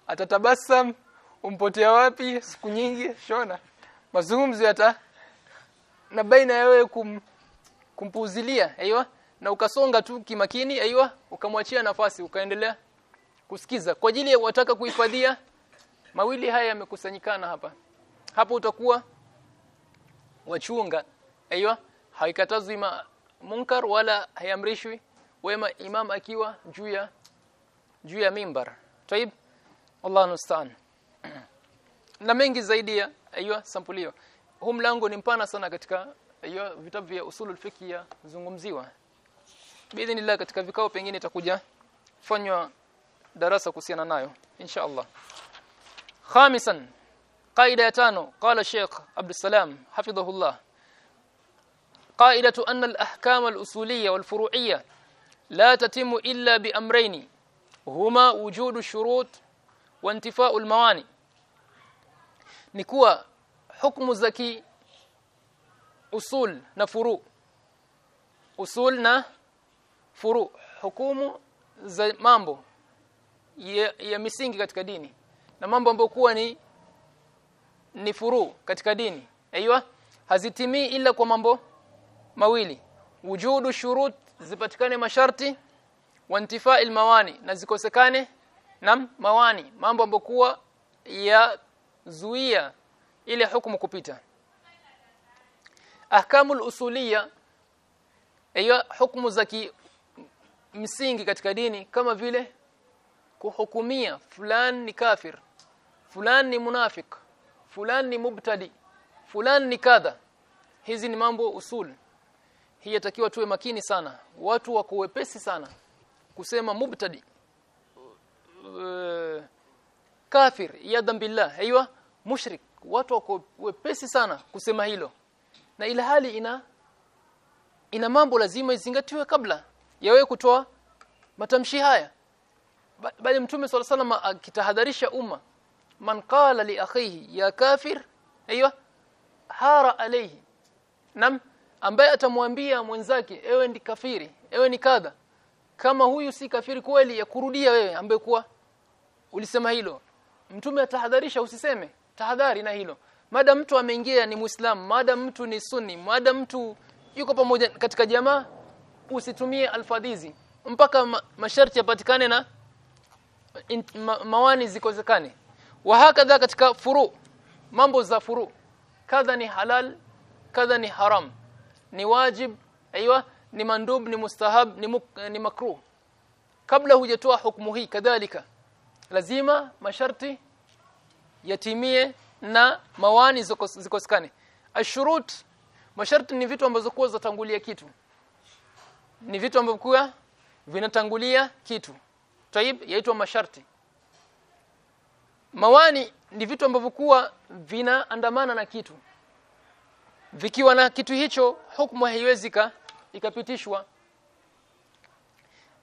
atatabasam umpotea wapi? Siku nyingi. Shona mazungumzo yata na baina ya wewe kum, kumpuzilia aiywa na ukasonga tu kimakini aiywa ukamwachia nafasi ukaendelea kusikiza. Kwa ajili ya wataka kuhifadhia mawili haya yamekusanyikana hapa. Hapo utakuwa wachunga aiywa haikatazwi munkar wala hayamrishwi wema imam akiwa juu ya juu ya mimbar. Taib Allah nustaan na mengi zaidi ya aiyo sampuli hiyo huu mlango ni mpana sana katika aiyo vitabu vya usulul fiqh yazungumziwa biidhnillah katika vikao pengine itakuja fanywa darasa kuhusiana nayo insha Allah khamisan qaida ya tano qala Sheikh Abdul Salam hafidhahullah. Qaidatu anna al-ahkam al-usuliyya wal-furu'iyya la tatimu illa bi amrayni. Huma wujudu shurut wa intifa'u al-mawani' ni kuwa hukumu za ki usul na furu. Usul na furu. Hukumu za mambo ya, ya misingi katika dini. Na mambo ambayo kuwa ni ni furu katika dini. Aiywa hazitimii ila kwa mambo mawili. Wujudu shurut zipatikane masharti wa intifai mawani na zikosekane na mawani. Mambo ambayo kuwa ya zuia ile hukumu kupita. Ahkamul usuliya hiyo hukumu za msingi katika dini kama vile kuhukumia fulani ni kafir fulani ni munafik fulani ni mubtadi fulani ni kadha. Hizi ni mambo usul. Hii yatakiwa tuwe makini sana. Watu wako wepesi sana kusema mubtadi uh, kafir yadan billah. Aiywa mushrik watu wako wepesi sana kusema hilo. Na ila hali ina ina mambo lazima izingatiwe kabla ya wewe kutoa matamshi haya. Bali mtume swalla sallam akitahadharisha umma man qala li akhihi ya kafir aiywa hara alayhi. Nam ambaye atamwambia mwenzake ewe ndi kafiri ewe ni kadha. Kama huyu si kafiri kweli ya kurudia wewe ambaye kuwa ulisema hilo mtume atahadharisha usiseme. Tahadhari na hilo. Mada mtu ameingia ni muislamu mada mtu ni sunni mada mtu yuko pamoja katika jamaa usitumie alfadhizi. Mpaka ma, masharti yapatikane na ma, mawani zikozekane wa hakadha katika furu mambo za furu. Kadha ni halal kadha ni haram. Ni wajib aiywa ni mandub ni mustahab ni, ni makruh. Kabla hujatoa hukumu hii kadhalika lazima masharti yatimie na mawani zikosekane ashurut masharti ni vitu ambazo kwa zatangulia kitu. Ni vitu ambavyo vinatangulia kitu. Taib yaitwa masharti. Mawani ni vitu ambavyo kuwa vinaandamana na kitu. Vikiwa na kitu hicho hukumu haiwezi ikapitishwa.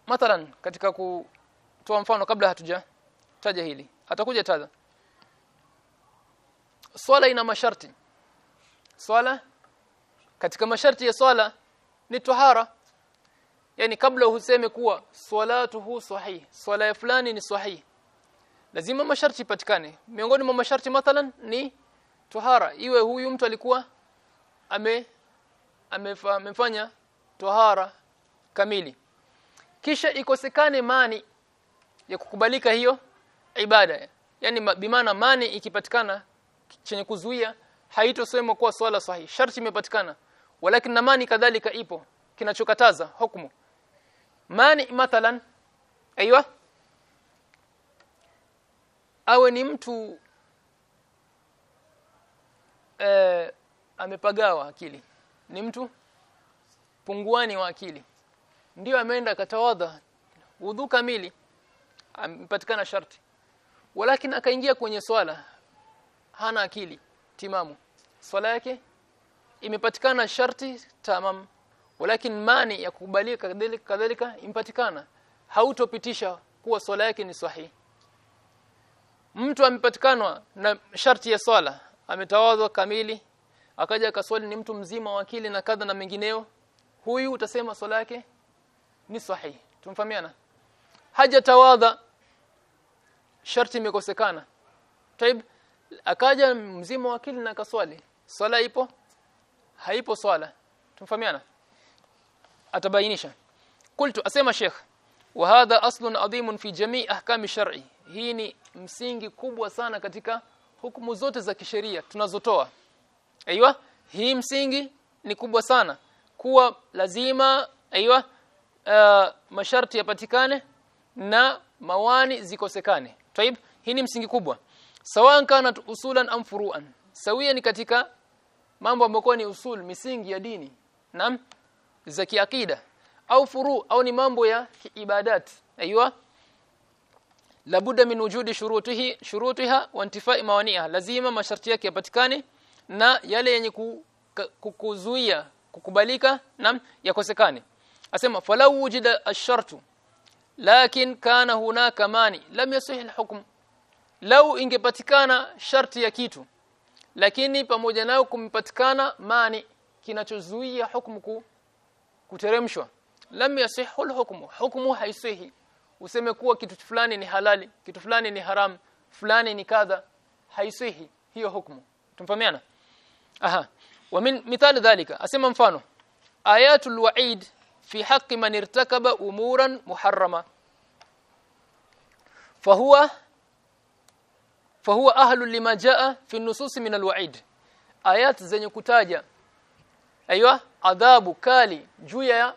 Mathalan katika kutoa mfano kabla hatuja taja hili. Atakuja taja swala ina masharti. Swala katika masharti ya swala ni tahara. Yani kabla useme kuwa salatuhu sahih swala ya fulani ni sahih. Lazima masharti patikane miongoni mwa masharti mathalan ni tohara iwe huyu mtu alikuwa ame amefanya tohara kamili. Kisha ikosekane mani ya kukubalika hiyo ibada. Yani bimaana mani ikipatikana chenye kuzuia haitosemwa kuwa swala sahihi. Sharti imepatikana. Walakin na mani kadhalika ipo. Kinachokataza hukumu. Mani mathalan aiywa awe ni mtu eh, amepagawa akili. Ni mtu punguani wa akili. Ndio ameenda katawadha wudhu kamili amepatikana sharti walakin akaingia kwenye swala hana akili timamu. Swala yake imepatikana sharti tamam. Walakin mani ya kukubalika kadhalika impatikana hautopitisha kuwa swala yake ni sahihi. Mtu amepatikanwa na sharti ya swala ametawadha kamili akaja akaswali ni mtu mzima wa akili na kadha na mengineo huyu utasema swala yake ni sahihi. Tumfahamiana? Haja tawadha sharti imekosekana. Taib akaja mzima akili na kaswali swala ipo? Haipo swala. Tumfahamiana? Atabainisha. Qultu asema sheikh wa hadha aslun adhimun fi jami' ahkami shar'i. Hii ni msingi kubwa sana katika hukumu zote za kisheria tunazotoa. Aiywa hii msingi ni kubwa sana. Kuwa lazima aiywa uh, masharti yapatikane na mawani zikosekane taib hii ni msingi kubwa. Sawan kana usulan am furuan. Sawia ni katika mambo ambayo ni usul misingi ya dini. Naam za kiakida. Au furu au ni mambo ya kiibadat. aiywa labuda min wujudi shurutihi shurutiha wa intifai mawaniha. Lazima masharti yake yapatikane na yale yenye kukuzuia kukubalika na yakosekane. Asema falau wujida ash-shartu lakin kana hunaka mani lam yasih alhukm. Lau ingepatikana sharti ya kitu lakini pamoja nao kumpatikana mani kinachozuia hukumu ku, kuteremshwa. Lam yasihu alhukmu hukmu haisihi. Useme kuwa kitu fulani ni halali kitu fulani ni haram fulani ni kadha haisihi. Hiyo hukumu tumfahamiana? Aha. Wa min mithali dhalika asema mfano. Ayatul wa'id fi haqqi man irtakaba umuran muharrama fahuwa fahuwa ahlu lima jaa fi nusus min alwa'id ayat zenye kutaja. aiywa adhabu kali juu ya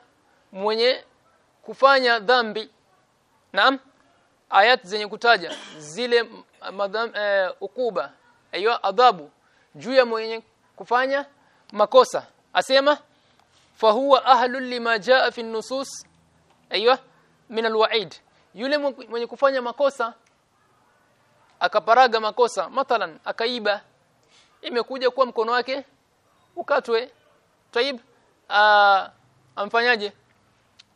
mwenye kufanya dhambi naam ayat zenye kutaja. zile madham, e, ukuba aiywa adhabu juu ya mwenye kufanya makosa asema fahuwa ahlu lima jaa fi nusus. Aiywa min alwa'id. Yule mwenye kufanya makosa akaparaga makosa mathalan akaiba imekuja kuwa mkono wake ukatwe. Taib amfanyaje?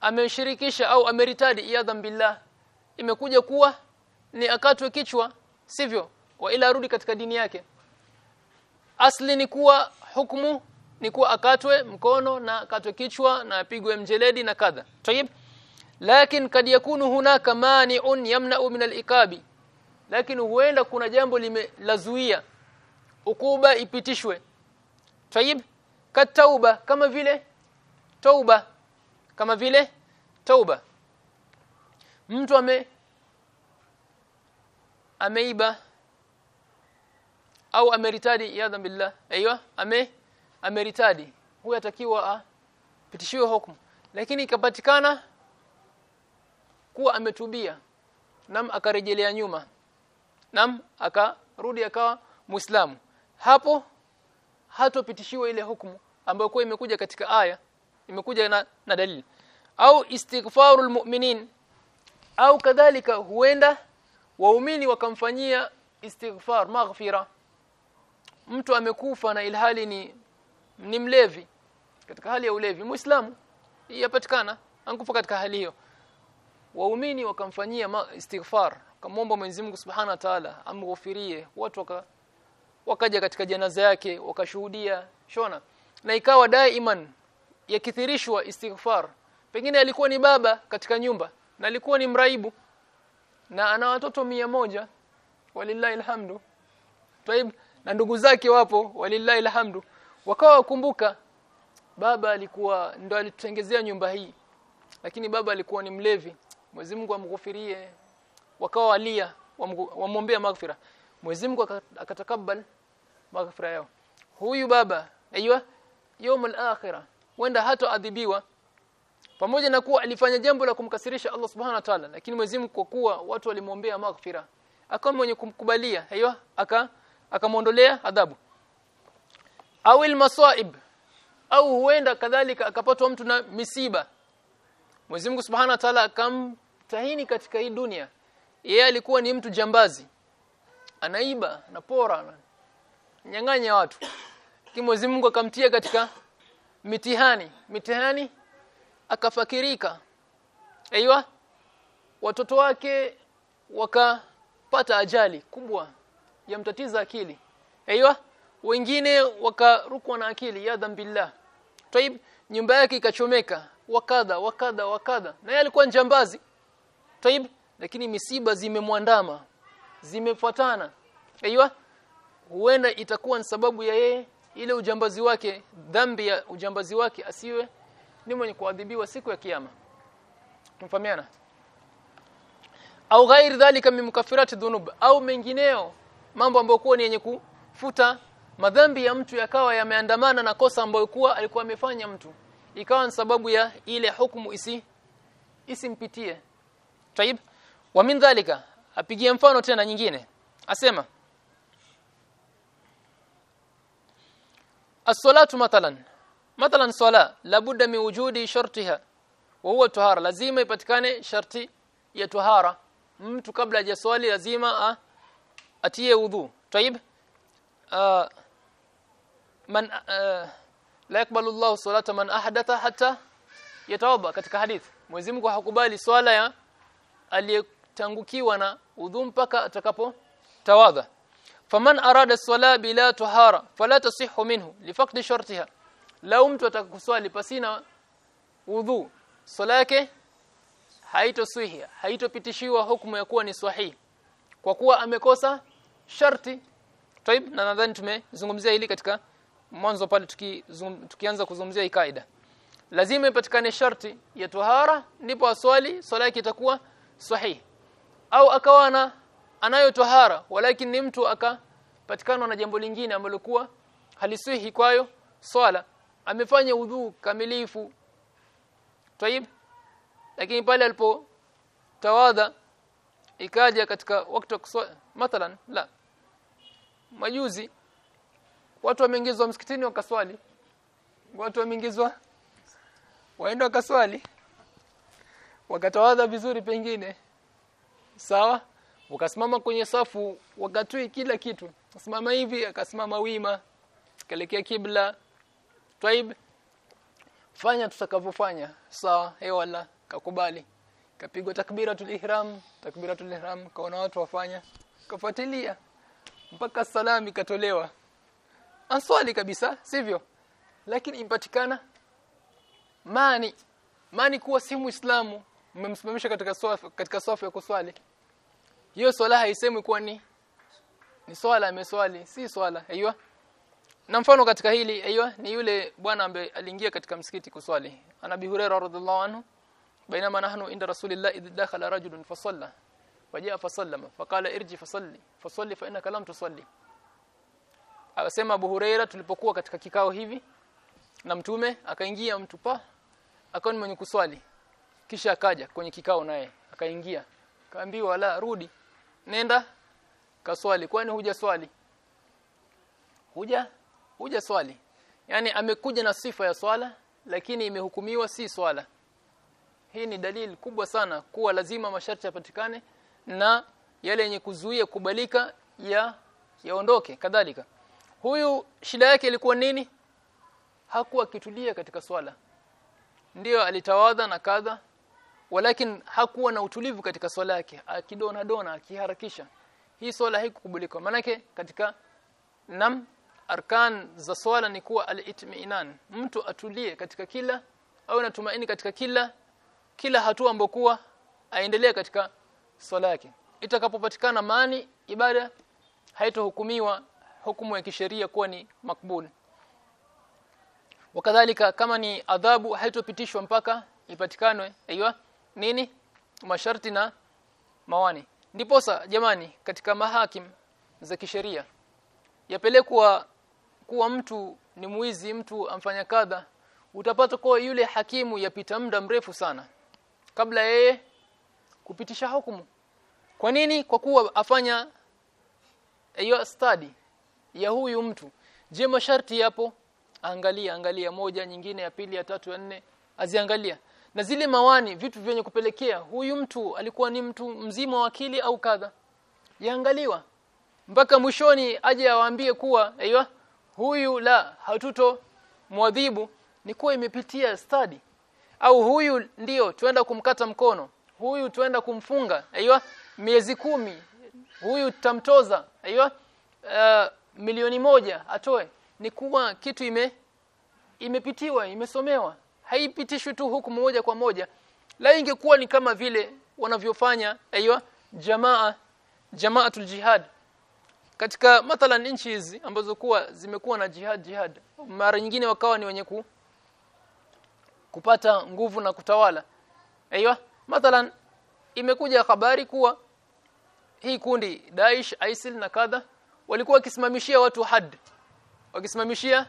Ameshirikisha au ameritadi iadham billah. Imekuja kuwa ni akatwe kichwa sivyo? Wa ila arudi katika dini yake. Asli ni kuwa hukumu ni kuwa akatwe mkono na akatwe kichwa na apigwe mjeledi na kadha. Tayib lakini kad yakunu hunaka mani'un yamna'u min al-iqabi lakini huenda kuna jambo limelazuia ukuba ipitishwe. Tayib katauba kama vile tauba kama vile tauba. Mtu ame ameiba au ameritadi ya billah. Aiywa ame ameritadi. Huyu atakiwa apitishiwe hukumu. Lakini ikapatikana kuwa ametubia. Nam akarejelea nyuma. Nam akarudi akawa muislamu. Hapo hatopitishiwa ile hukumu ambayo kwa imekuja katika aya imekuja na, na dalili. Au istighfarul mu'minin. Au kadhalika huenda waumini wakamfanyia istighfar maghfira. Mtu amekufa na ilhali ni ni mlevi. Katika hali ya ulevi muislamu. Yapatikana. Ankufa katika hali hiyo. Waumini wakamfanyia istighfar. Kamomba Mwenyezi Mungu Subhanahu wa Ta'ala amghufirie. Watu waka, wakaja katika janaza yake wakashuhudia. Shona. Na ikawa daiman yakithirishwa istighfar. Pengine alikuwa ni baba katika nyumba na alikuwa ni mraibu. Na ana watoto moja. Walillahi alhamdu. Taib na ndugu zake wapo. Walillahi alhamdu wakawa wakumbuka baba alikuwa ndo alitutengezea nyumba hii lakini baba alikuwa ni mlevi Mwenyezi Mungu amghufirie wakawa walia wamwombea maghfira Mwenyezi Mungu akatakabal maghfira yao huyu baba aiywa يوم الاخره wenda hata adhibiwa pamoja na kuwa alifanya jambo la kumkasirisha Allah subhanahu wa ta'ala lakini Mwenyezi Mungu kwa kuwa watu walimwombea maghfira akawa mwenye kumkubalia aiywa aka akamuondolea adhabu au almasaib au huenda kadhalika akapatwa mtu na misiba. Mwenyezi Mungu Subhanahu wa Ta'ala akamtahini katika hii dunia. Yeye alikuwa ni mtu jambazi. Anaiba na pora nyang'anya watu Mwenyezi Mungu akamtia katika mitihani. Mitihani akafakirika. Aiywa watoto wake wakapata ajali kubwa yamtatiza akili. Aiywa wengine wakarukwa na akili ya dhambillah taib nyumba yake ikachomeka. Wakadha wakadha wakadha. Na yeye alikuwa njambazi. Taib lakini misiba zimemwandama. Zimefuatana. Aiywa huenda itakuwa ni sababu ya yeye ile ujambazi wake dhambi ya ujambazi wake asiwe ni mwenye kuadhibiwa siku ya kiyama. Tumfahamiana au ghairi dhalika mimkafirati dhunub. Au mengineo mambo ambayo kuwa ni yenye kufuta madhambi ya mtu yakawa yameandamana na kosa ambayo kuwa alikuwa amefanya mtu. Ikawa ni sababu ya ile hukumu isi isimpitie. Taib wa min dhalika apigie mfano tena nyingine. Asema as-salatu matalan matalan sala labudda min wujudi shartiha. Wa huwa tahara lazima ipatikane sharti ya tahara mtu kabla hajaswali lazima a, atie udhu taib uh, man uh, la yakbalu Allahu salata man ahdatha hatta yatawaba katika hadith Mwenyezi Mungu hakubali swala ya aliyetangukiwa na udhu mpaka atakapo tawadha faman arada swala bila tahara fala tasihhu minhu lifaqdi shartiha. Lau mtu atakuswali pasina udhu swala yake haitoswihi haitopitishiwa hukumu ya kuwa ni sahihi kwa kuwa amekosa sharti. Taib na nadhani tumezungumzia hili katika mwanzo pale tuki, tukianza kuzungumzia hii kaida. Lazima ipatikane sharti ya tohara ndipo aswali swala yake itakuwa sahihi au akawa na anayo tohara walakin ni mtu akapatikana na jambo lingine ambalo kuwa halisihi kwayo swala. Amefanya udhu kamilifu. Tayib lakini pale alipo tawadha ikaja katika wakati wa mathalan la. Majuzi watu wameingizwa msikitini wakaswali. Watu wameingizwa. Waenda wakaswali. Wakatawadha vizuri pengine. Sawa? Wakasimama kwenye safu wakatui kila kitu. Simama hivi akasimama wima. Kalekea kibla. Taib fanya tutakavyofanya. Sawa? Hewala kakubali. Kapigwa takbiratul ihram. Takbiratul ihram. Kaona watu wafanya. Kafuatilia. Mpaka salami katolewa answali kabisa sivyo? Lakini impatikana mani mani kuwa si muislamu mmemsimamisha katika swafu katika swafu ya kuswali. Hiyo swala haisemwi kuwa ni ni swala ameswali si swala. Aiywa na mfano katika hili aiywa ni yule bwana ambaye aliingia katika msikiti kuswali. Anabi hurairah radhiallahu anhu bainama nahnu inda rasulillah idh dakhala rajulun fasalla wajaa fasallama faqala irji fasalli fasalli fa innaka lam tusalli akasema Abu Huraira tulipokuwa katika kikao hivi na mtume akaingia mtu pa akawa mwenye kuswali. Kisha akaja kwenye kikao naye akaingia. Kaambiwa la rudi. Nenda kaswali. Kwani huja swali? Huja huja swali. Yani amekuja na sifa ya swala lakini imehukumiwa si swala. Hii ni dalili kubwa sana kuwa lazima masharti yapatikane na yale yenye kuzuia kubalika ya yaondoke. Kadhalika huyu shida yake ilikuwa nini? Hakuwa kitulia katika swala. Ndiyo alitawadha na kadha walakin hakuwa na utulivu katika swala yake akidona dona akiharakisha. Hii swala haikukubalika manake katika nam arkan za swala ni kuwa al-itminan. Mtu atulie katika kila au natumaini katika kila kila hatua ambokuwa aendelea katika swala yake. Itakapopatikana mani ibada haitohukumiwa hukumu ya kisheria kuwa ni makbul. Wakadhalika kama ni adhabu haitopitishwa mpaka ipatikanwe aiywa nini? Masharti na mawani. Ndiposa jamani katika mahakim za kisheria yapelekwa kuwa mtu ni muizi mtu amfanya kadha utapata kuwa yule hakimu yapita muda mrefu sana kabla yeye kupitisha hukumu. Kwa nini? Kwa kuwa afanya hiyo study ya huyu mtu. Je masharti yapo? Angalia angalia. Moja nyingine ya pili ya tatu ya nne. Aziangalia. Na zile mawani vitu vyenye kupelekea huyu mtu alikuwa ni mtu mzima wa akili au kadha? Yaangaliwa. Mpaka mwishoni aje awaambie kuwa aiywa huyu la hatuto mwadhibu. Ni kuwa imepitia study au huyu ndiyo tuenda kumkata mkono. Huyu tuenda kumfunga. Aiywa miezi kumi. Huyu tutamtoza. Aiywa uh, milioni moja atoe. Ni kuwa kitu ime imepitiwa imesomewa. Haipitishwi tu huku moja kwa moja. La ingekuwa ni kama vile wanavyofanya aiywa jamaa jamaatul jihad. Katika mathalan nchi hizi ambazo kuwa zimekuwa na jihad jihad mara nyingine wakawa ni wenye ku, kupata nguvu na kutawala. Aiywa mathalan imekuja habari kuwa hii kundi Daesh ISIL na kadha walikuwa wakisimamishia watu had. Wakisimamishia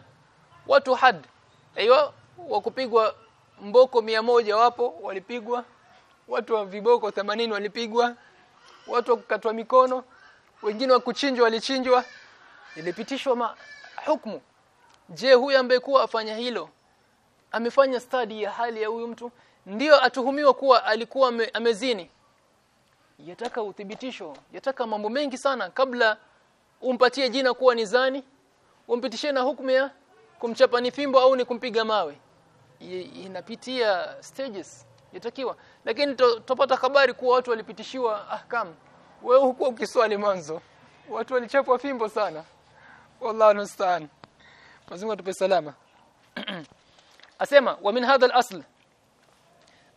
watu had. Aiyo wakupigwa mboko mia moja wapo walipigwa. Watu wa viboko 80 walipigwa. Watu wa kukatwa mikono wengine wa kuchinjwa walichinjwa. Ilipitishwa ma hukumu. Je huyu ambaye kuwa afanya hilo amefanya study ya hali ya huyu mtu? Ndiyo atuhumiwa kuwa alikuwa amezini? Yataka uthibitisho yataka mambo mengi sana kabla umpatie jina kuwa ni zani? Umpitishe na hukumu ya kumchapa ni fimbo au ni kumpiga mawe? Inapitia stages yatakiwa lakini tupata habari kuwa watu walipitishiwa ahkam wewe hukuwa ukiswali mwanzo. Watu walichapwa fimbo sana. Wallahu nustaan Mungu tupe salama. Asema wa min hadha al-asl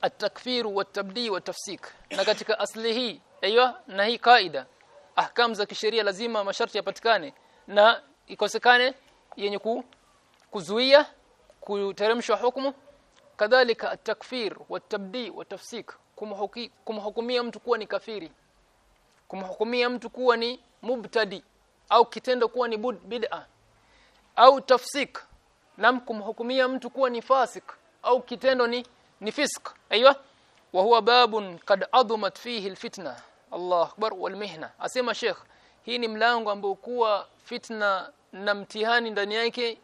at-takfir wa at-tabdi wat-tafsik na katika asli hii aiyo na hii kaida ahkam za kisheria lazima masharti yapatikane na ikosekane yenye ku, kuzuia kuteremshwa hukumu. Kadhalika at-takfir wa tabdi wa tafsik kumhukumia mtu kuwa ni kafiri kumhukumia mtu kuwa ni mubtadi au kitendo kuwa ni bid'a au tafsik nam kumhukumia mtu kuwa ni fasik au kitendo ni ni fisk aiywa wa huwa babun kad adhumat fihi alfitna Allah akbar wal mihna. Asema sheikh hii ni mlango ambao kuwa fitna na mtihani ndani yake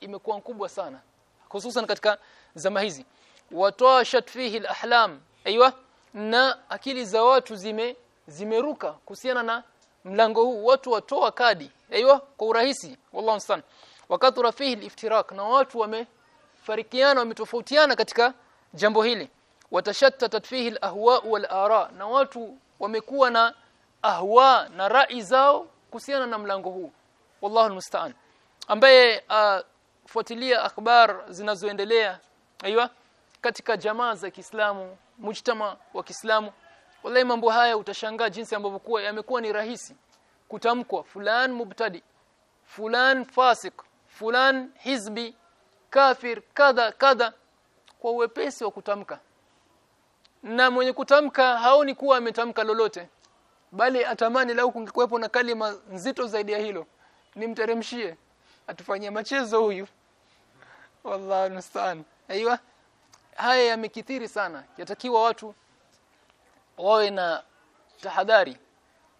imekuwa kubwa sana hususan katika zama hizi. Watoshat fihi alahlam aiywa na akili za watu zime zimeruka kuhusiana na mlango huu. Watu watoa kadi aiywa kwa urahisi wallahu mstan wakathura fihi aliftirak na watu wamefarikiana wametofautiana katika jambo hili. Watashattatat fihi alahwa wal ara na watu wamekuwa na ahwa na rai zao kuhusiana na mlango huu. Wallahu almusta'an. Ambaye uh, fuatilia akhbar zinazoendelea aiywa katika jamaa za Kiislamu mujtama wa Kiislamu wallahi mambo haya utashangaa jinsi ambavyo kuwa yamekuwa ni rahisi kutamkwa. Fulan mubtadi fulan fasik fulan hizbi kafir kadha kadha kwa uwepesi wa kutamka na mwenye kutamka haoni kuwa ametamka lolote bali atamani lau kungekuwepo na kalima nzito zaidi ya hilo. Nimteremshie atufanyie machezo huyu. Wallahi musta'an aiywa haya yamekithiri sana. Yatakiwa watu wawe na tahadhari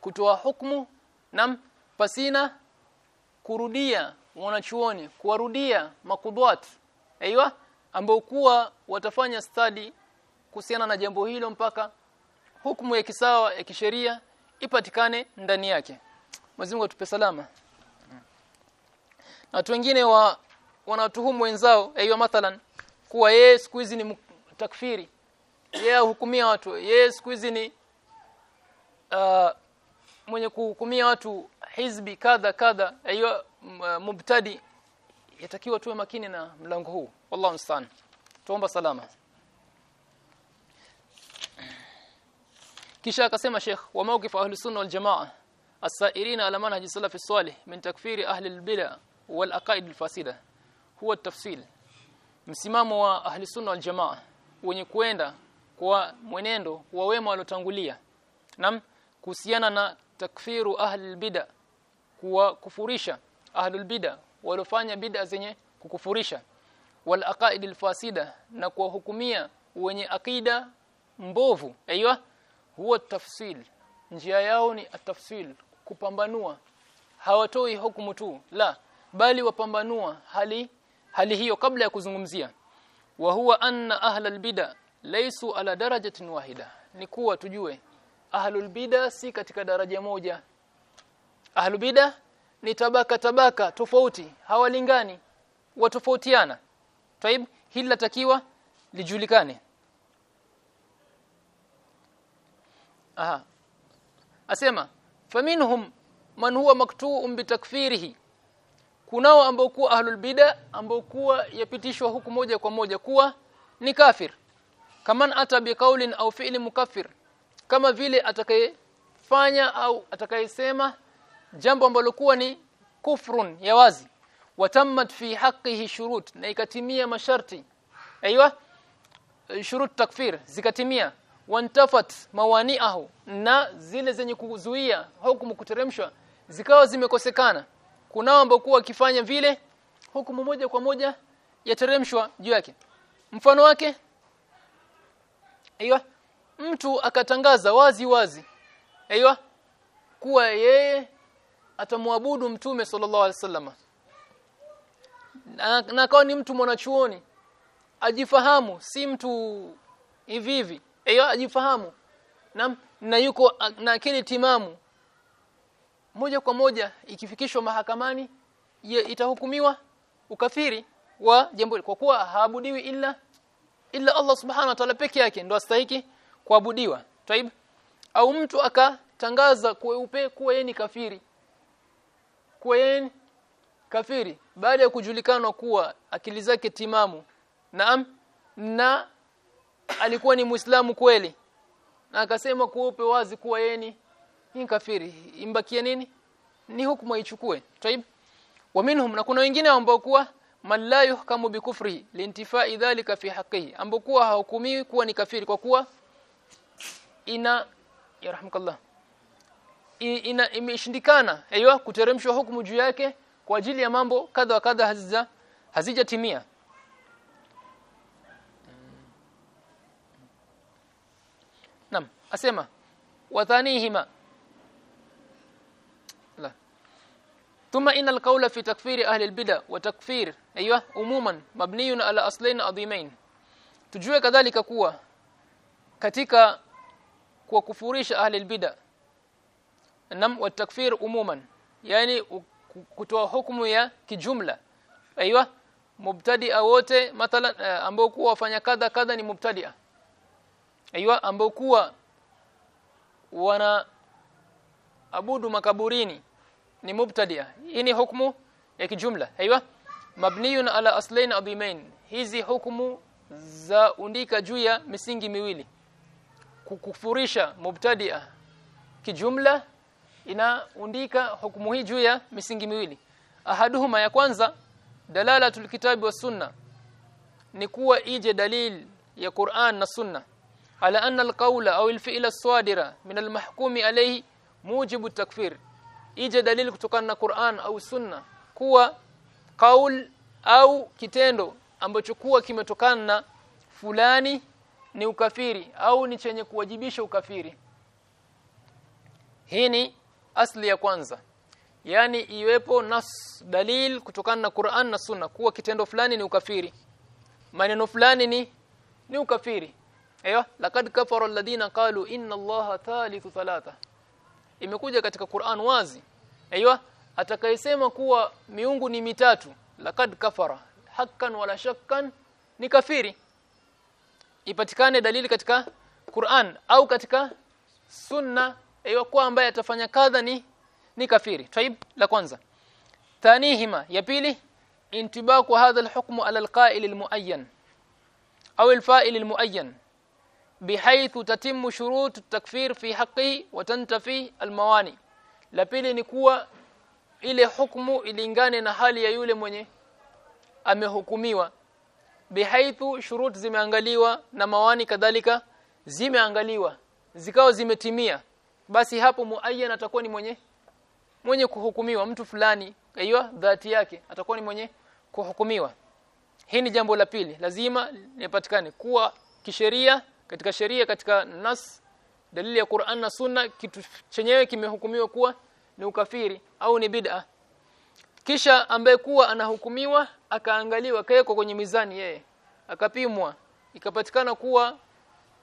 kutoa hukumu nam pasina kurudia wanachuoni kuwarudia makudwat aiywa ambao kuwa watafanya study kuhusiana na jambo hilo mpaka hukumu ya kisawa ya kisheria ipatikane ndani yake. Mwenyezi Mungu atupe salama. Na watu wengine wa wanatuhumu wenzao aiyo mathalan kuwa yeye siku hizi ni takfiri yeye hukumia watu. Yeye siku hizi ni uh, mwenye kuhukumia watu hizbi kadha kadha aiyo mubtadi. Yatakiwa tuwe makini na mlango huu. Wallahu mstaan tuomba salama kisha akasema Sheikh wa mawqif ahli sunna wal jamaa as-sa'irin ala manhaj salaf salih min takfiri ahli al-bid'a wal aqaid al-fasida. Huwa tafsil msimamo wa ahli sunna wal jamaa wenye kuenda kwa mwenendo wa wema waliotangulia. Nam kuhusiana na takfiru ahli al-bid'a kuwa kufurisha ahli al-bid'a waliofanya bid'a zenye kukufurisha. Wal aqaid al-fasida na kuwahukumia wenye akida mbovu. Aiywa huwa tafsil. Njia yao ni atafsil kupambanua. Hawatoi hukumu tu la bali wapambanua hali hali hiyo kabla ya kuzungumzia. Wa huwa anna ahla albida laysu ala darajatin wahida. Ni kuwa tujue ahlul bida si katika daraja moja. Ahlul bida ni tabaka tabaka tofauti hawalingani watofautiana. Taib hili latakiwa lijulikane aha. Asema faminhum man huwa maktu'un bitakfirihi. Kunao ambao kuwa ahlul bid'a ambao kuwa yapitishwa huku moja kwa moja kuwa ni kafir. Kaman ata biqaulin au fi'li mukaffir. Kama vile atakayefanya au atakayesema jambo ambalo kuwa ni kufrun ya wazi. Watammat fi haqqihi shurut na ikatimia masharti. Aiywa shurut takfir zikatimia wantafat mawani'ahu na zile zenye kuzuia hukumu kuteremshwa zikawa zimekosekana. Kunao ambao kuwa wakifanya vile hukumu moja kwa moja yateremshwa juu yake. Mfano wake aiywa mtu akatangaza wazi wazi aiywa kuwa yeye atamwabudu mtume sallallahu alaihi wasallam. Na, na kawa ni mtu mwanachuoni ajifahamu si mtu hivi hivi aiywa ajifahamu. Na, na yuko na akili timamu. Moja kwa moja ikifikishwa mahakamani ye, itahukumiwa ukafiri wa jambo kwa kuwa haabudiwi illa illa Allah subhanahu wa ta'ala peke yake ndo astahiki kuabudiwa. Taib? Au mtu akatangaza kweupe kuwa yeye ni kafiri. Kuwa yeye kafiri. Baada ya kujulikana kuwa akili zake timamu. Naam? Na alikuwa ni muislamu kweli. Na akasema kuupe wazi kuwa yeni ni kafiri. Imbakia nini? Ni hukumu ichukue taib. Wa minhum na kuna wengine ambao kuwa man la yuhkamu bikufri lintifai dhalika fi haqqihi ambao kuwa hahukumiwi kuwa ni kafiri kwa kuwa ina ya rahmukallah ina imeshindikana aiywa kuteremshwa hukumu juu yake kwa ajili ya mambo kadha kadha hazija hazijatimia Naam asema wathanihima. La. Thumma inal qawla fi takfiri ahli albidah wa takfir. Aywa umuman mabniyun ala aslain adhimain tujue kadhalika kuwa katika kwa kufurisha ahli albidah nam wa takfir umuman yani kutoa hukumu ya kijumla. Aywa mubtadia wote mathalan eh, ambao kuwa wafanya kadha kadha ni mubtadia. Aywa ambao kuwa wana abudu makaburini. Ni mubtadi'a. Hii ni hukumu ya kijumla. Aiywa mabniyun ala aslain adhimain. Hizi hukumu za undika juu ya misingi miwili. Kukufurisha mubtadi'a kijumla inaundika hukumu hii juu ya misingi miwili. Ahaduhuma ya kwanza dalalatul kitabi was sunna. Ni kuwa ije dalil ya Qur'an na sunna ala anna alqawla au alfi'la as-sadira min almahkumi alayhi mujibu takfir ije dalil kutokana na Qur'an au sunna kuwa kaul au kitendo ambacho kuwa kimetokana na fulani ni ukafiri au ni chenye kuwajibisha ukafiri hii ni asli ya kwanza yani iwepo nas dalil kutokana na Qur'an na Sunna kuwa kitendo fulani ni ukafiri maneno fulani ni ni ukafiri aiyo laqad kafara alladhina qalu inna allaha thalithu thalatha. Imekuja katika Qur'an wazi. Aiyo atakayesema kuwa miungu ni mitatu laqad kafara hakkan wala shakkan ni kafiri. Ipatikane dalili katika Qur'an au katika sunna aiyo kwa ambaye atafanya kadha ni ni kafiri. Taib la kwanza. Thanihima ya pili intibaku hadha alhukmu ala alqa'il almuayyan au alfa'il almuayyan bihaithu tatimu shurut takfir fi haqi wa tantafi almawani. La pili ni kuwa ile hukumu ilingane na hali ya yule mwenye amehukumiwa. Bihaithu shurutu zimeangaliwa na mawani kadhalika zimeangaliwa zikao zimetimia. Basi hapo muayyan atakuwa ni mwenye mwenye kuhukumiwa. Mtu fulani aiyo dhati yake atakuwa ni mwenye kuhukumiwa. Hii ni jambo la pili. Lazima lipatikane kuwa kisheria katika sheria katika nas dalili ya Qur'an na Sunna kitu chenyewe kimehukumiwa kuwa ni ukafiri au ni bid'a. Kisha ambaye kuwa anahukumiwa akaangaliwa kaeko kwenye mizani yeye akapimwa ikapatikana kuwa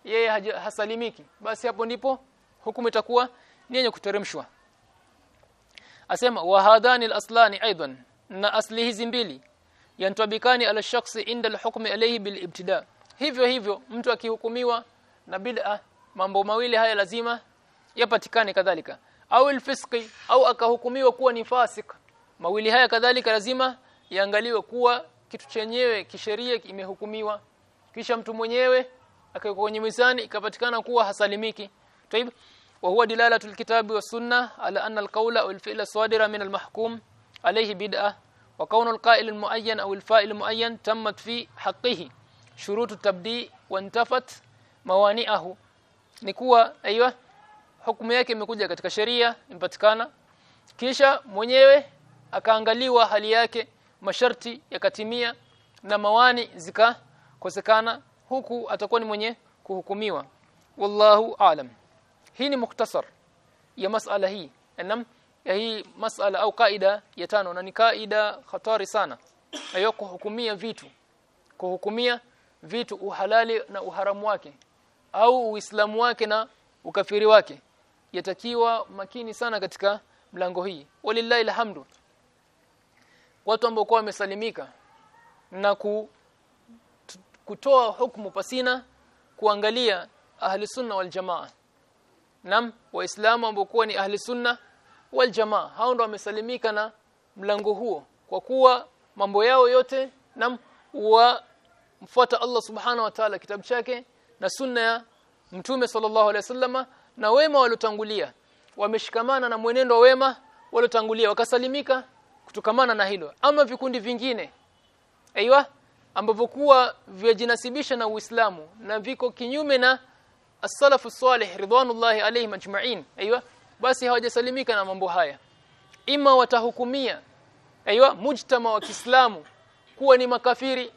yeye hasalimiki basi hapo ndipo hukumu itakuwa ni yenye kuteremshwa. Asema wa hadani al-aslani aidan na asli hizi mbili yantabikani ala shakhsi inda al-hukmi alayhi bil ibtida hivyo hivyo mtu akihukumiwa na bid'a mambo mawili haya lazima yapatikane kadhalika au al-fisqi au akahukumiwa kuwa ni fasik mawili haya kadhalika lazima yaangaliwe kuwa kitu chenyewe kisheria imehukumiwa kisha mtu mwenyewe akawekwa kwenye mizani ikapatikana kuwa hasalimiki طيب وهو دلاله الكتاب والسنه على ان القول او الفعل الصادر من المحكوم عليه بدعه وكون القائل المعين او الفاعل المعين تمت في حقه shurutu tabdi wantafat mawani'ahu ni kuwa aiwa hukumu yake imekuja katika sheria impatikana kisha mwenyewe akaangaliwa hali yake masharti yakatimia na mawani zikakosekana huku atakuwa ni mwenye kuhukumiwa wallahu alam hii ni mukhtasar ya masala hii anam ya hii masala au kaida ya tano na ni kaida hatari sana ayo kuhukumia vitu kuhukumia vitu uhalali na uharamu wake au uislamu wake na ukafiri wake yatakiwa makini sana katika mlango hii. Walillahi alhamdu. Watu ambao kwa wamesalimika na ku, kutoa hukumu pasina kuangalia ahli sunna wal jamaa. Nam waislamu ambao kwa ni ahli sunna wal jamaa hao ndo wamesalimika na mlango huo kwa kuwa mambo yao yote nam wa mfuata Allah subhanahu wa ta'ala kitabu chake na sunna ya mtume sallallahu alaihi wasallama na wema waliotangulia. Wameshikamana na mwenendo wema waliotangulia wakasalimika kutokamana na hilo. Ama vikundi vingine aiywa ambavyo kuwa vyajinasibisha na Uislamu na viko kinyume na as-salafu salih ridwanullahi alayhi majma'in aiywa basi hawajasalimika na mambo haya. Ima watahukumia aiywa mujtama wa Kiislamu kuwa ni makafiri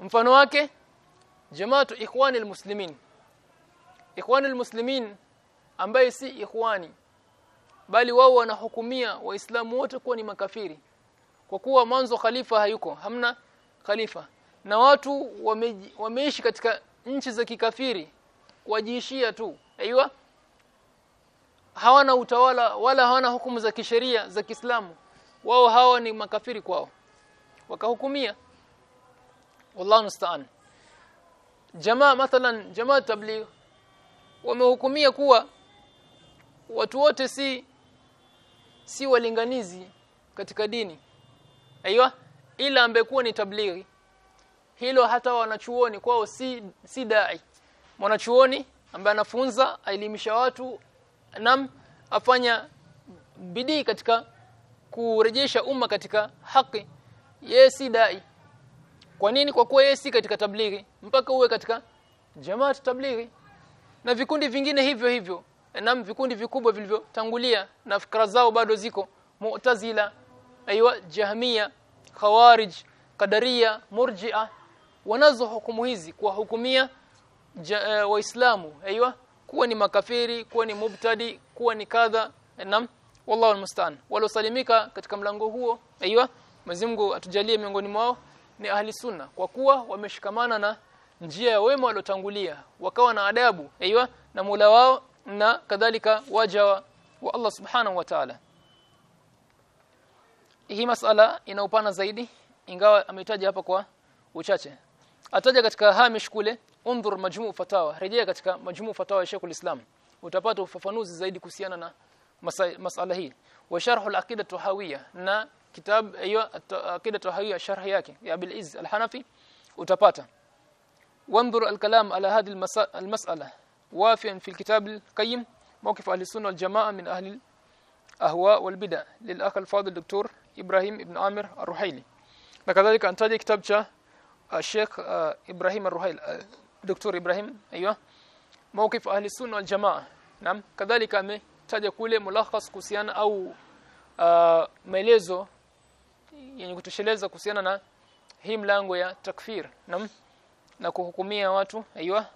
mfano wake jamaatu ikhwani almuslimin. Ikhwani almuslimin ambaye si ikhwani bali wao wanahukumia waislamu wote kuwa ni makafiri. Kwa kuwa mwanzo khalifa hayuko hamna khalifa. Na watu wame, wameishi katika nchi za kikafiri kuwajiishia tu. Aiywa hawana utawala wala hawana hukumu za kisheria za Kiislamu. Wao hawa ni makafiri kwao. Wakahukumia wallahu musta'an. Jamaa mathalan jamaa tabligh wamehukumia kuwa watu wote si si walinganizi katika dini. Aiywa ila ambekuwa ni tablighi. Hilo hata wanachuoni kwao si si dai. Mwanachuoni ambaye anafunza aelimisha watu nam afanya bidii katika kurejesha umma katika haki yeye si dai kwa nini kwa kuwa yeye si katika tablighi? Mpaka uwe katika jamaat tablighi. Na vikundi vingine hivyo hivyo. Na vikundi vikubwa vilivyotangulia na fikra zao bado ziko. Mu'tazila aiwa jahmia khawarij kadaria murji'a. Wanazo hukumu hizi kuwahukumia e, waislamu. Aiwa kuwa ni makafiri kuwa ni mubtadi kuwa ni kadha. Nam wallahu almustaan. Walosalimika katika mlango huo. Aiwa Mungu atujalie miongoni mwao ni ahli sunna kwa kuwa wameshikamana na njia ya wema waliotangulia wakawa na adabu aiywa na mula wao na kadhalika waja wa, Allah subhanahu wa ta'ala. Hii masala ina upana zaidi ingawa ametaja hapa kwa uchache. Ataja katika hamish kule undhur majmu fatawa rejea katika majmu fatawa ya Sheikhul Islam. Utapata ufafanuzi zaidi kuhusiana na masala hii. Wa sharh al-aqidah na kitab hiyo aqida tuhawiyya sharh yake ya Abil Izz al-Hanafi utapata وانظر الكلام على هذه المسألة وافيا في الكتاب القيم موقف أهل السنة والجماعة من أهل ahwa wal bid'a lil akh al fadil Dr. Ibrahim ibn Amir Ar-Ruhaili na kadhalika antaja kitabu cha uh, Sheikh uh, Ibrahim Ar-Ruhaili uh, Dr. Ibrahim aiywa mawqif ahli sunna wal jamaa naam kadhalika ametaja kule mulakhas kuhusiana au uh, maelezo yenye kutosheleza kuhusiana na hii mlango ya takfir. Na, na kuhukumia watu aiywa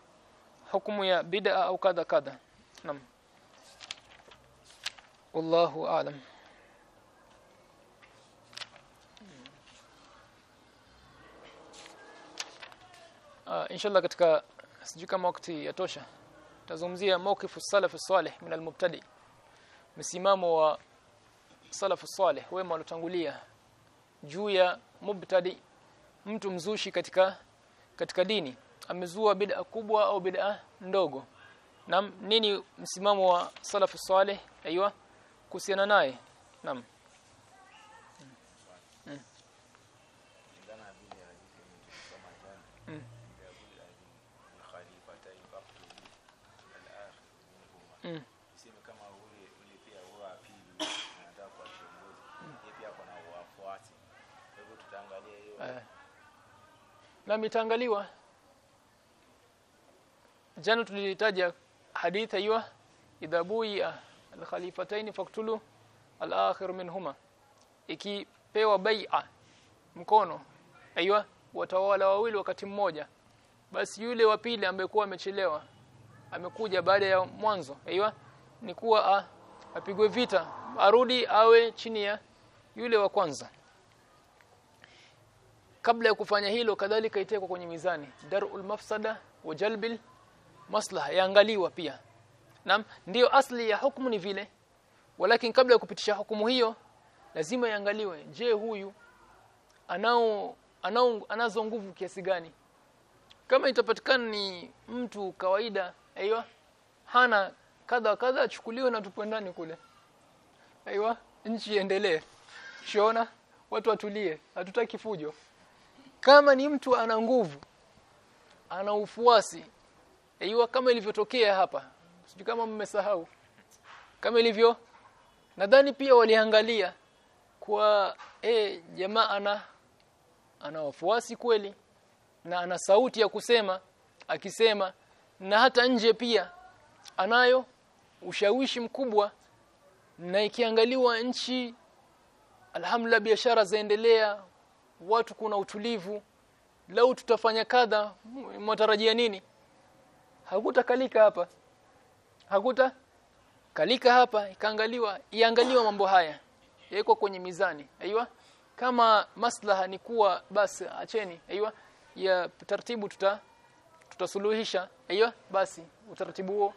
hukumu ya bid'a au kadha kadha. Nam wallahu aalam Uh, inshallah katika sijui kama wakati yatosha tazungumzia mawkifu salafu salih min almubtadi. Msimamo wa salafu salih wema waliotangulia juu ya mubtadi mtu mzushi katika katika dini. Amezua bid'a kubwa au bid'a ndogo? Nam nini msimamo wa salafu saleh aiywa kuhusiana naye? Nam Mm. Sema kama ule ule pia huwa wa pili anataka kuwa kiongozi. Yeye pia kuna wafuasi. Kwa hivyo tutaangalia hiyo. Eh. Na mitangaliwa. Jana tulitaja hadithi hiyo idha buya al-khalifatayn faqtulu al-akhir minhuma. Ikipewa bai'a mkono aiywa watawala wawili wakati mmoja basi yule wa pili ambaye kuwa amechelewa amekuja baada ya mwanzo aiywa ni kuwa apigwe vita arudi awe chini ya yule wa kwanza kabla ya kufanya hilo kadhalika itekwa kwenye mizani. Darul mafsada wa jalbil maslaha yaangaliwa pia. Naam ndiyo asli ya hukumu ni vile. Walakin kabla ya kupitisha hukumu hiyo lazima iangaliwe je huyu anao anao anazo nguvu kiasi gani? Kama itapatikana ni mtu kawaida aiywa hana kadha kadha achukuliwe na tupwe ndani kule. Aiywa nchi iendelee. Shiona watu watulie hatutaki fujo kama ni mtu ana nguvu ana ufuasi iwa kama ilivyotokea hapa. Sijui kama mmesahau. Kama ilivyo nadhani pia waliangalia kwa eh jamaa ana ana wafuasi kweli na ana sauti ya kusema akisema na hata nje pia anayo ushawishi mkubwa na ikiangaliwa nchi alhamdulillah biashara zaendelea watu kuna utulivu lau tutafanya kadha mwatarajia nini? Hakutakalika hapa. Hakuta kalika hapa ikaangaliwa iangaliwa mambo haya. Yako kwenye mizani. Aiywa kama maslaha ni kuwa basi acheni. Aiywa ya taratibu tuta tutasuluhisha. Aiywa basi utaratibu huo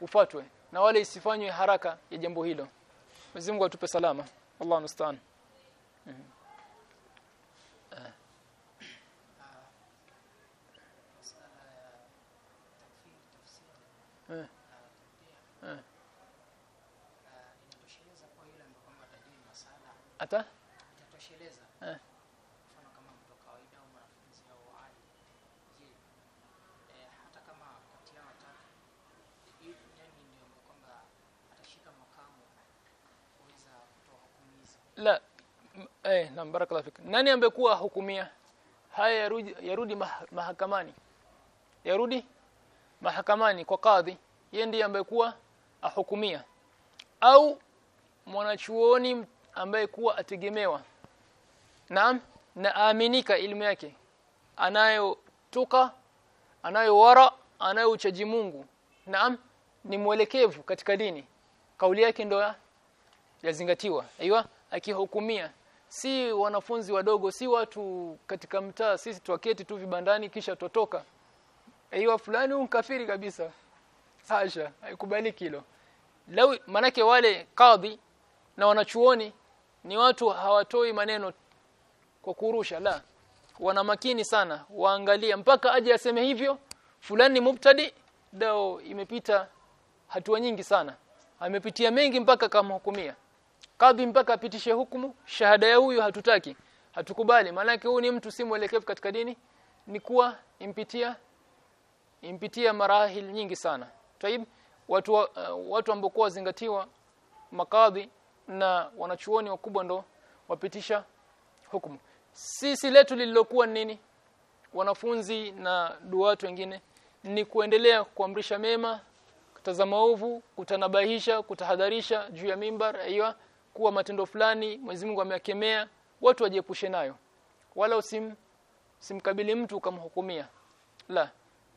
ufatwe na wale isifanywe haraka ya jambo hilo. Mungu atupe salama. Allah musta'an mm -hmm. Eh. Eh. Ata? itatosheleza Eh. mfano kama mtu kawaida au mwanafunzi au wali. je eh, hata kama kati yao watatu yani nani ndio kwamba atashika makamu kuweza kutoa hukumu hizi La. Eh, na barakallahu fik. Nani ambekuwa hukumia? Haya yarudi, yarudi mahakamani. Yarudi mahakamani kwa kadhi. Yeye ndiye ambaye kuwa ahukumia. Au mwanachuoni ambaye kuwa ategemewa. Naam, na aaminika ilmu yake. Anayo tuka, anayo wara, anayo uchaji Mungu. Naam, ni mwelekevu katika dini. Kauli yake ndo yazingatiwa aiywa akihukumia si wanafunzi wadogo si watu katika mtaa sisi twaketi tu vibandani kisha totoka aiywa fulani unkafiri kabisa. Hasha haikubaliki hilo. Lau manake wale kadhi na wanachuoni ni watu hawatoi maneno kwa kurusha la. Wana makini sana waangalia mpaka aje aseme hivyo fulani ni mubtadi dao imepita hatua nyingi sana. Amepitia mengi mpaka kamhukumia kadhi mpaka apitishe hukumu shahada ya huyu hatutaki hatukubali. Maana huyu ni mtu si mwelekevu katika dini ni kuwa impitia impitia marahil nyingi sana. Taib watu wa- uh, watu ambao kwa zingatiwa makadhi na wanachuoni wakubwa ndo wapitisha hukumu. Sisi letu lililokuwa ni nini? Wanafunzi na duatu wengine ni kuendelea kuamrisha mema kutazama ovu kutanabahisha kutahadharisha juu ya mimbar aiyo kuwa matendo fulani Mwenyezi Mungu ameyakemea watu wajiepushe nayo. Wala usim simkabili mtu ukamhukumia. La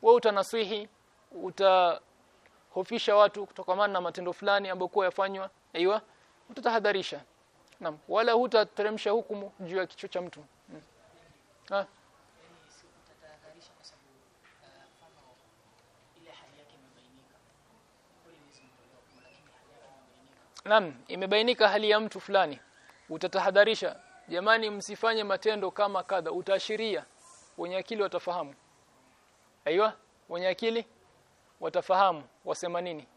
wewe utanasihi utahofisha watu kutokamana na matendo fulani ambayo kwa yafanywa aiyo utatahadharisha naam wala hutateremsha hukumu juu ya kichwa cha mtu hmm. imebainika Naam, imebainika hali ya mtu fulani. Utatahadharisha, jamani msifanye matendo kama kadha, utaashiria wenye akili watafahamu. Aiywa, wenye akili watafahamu wasema nini.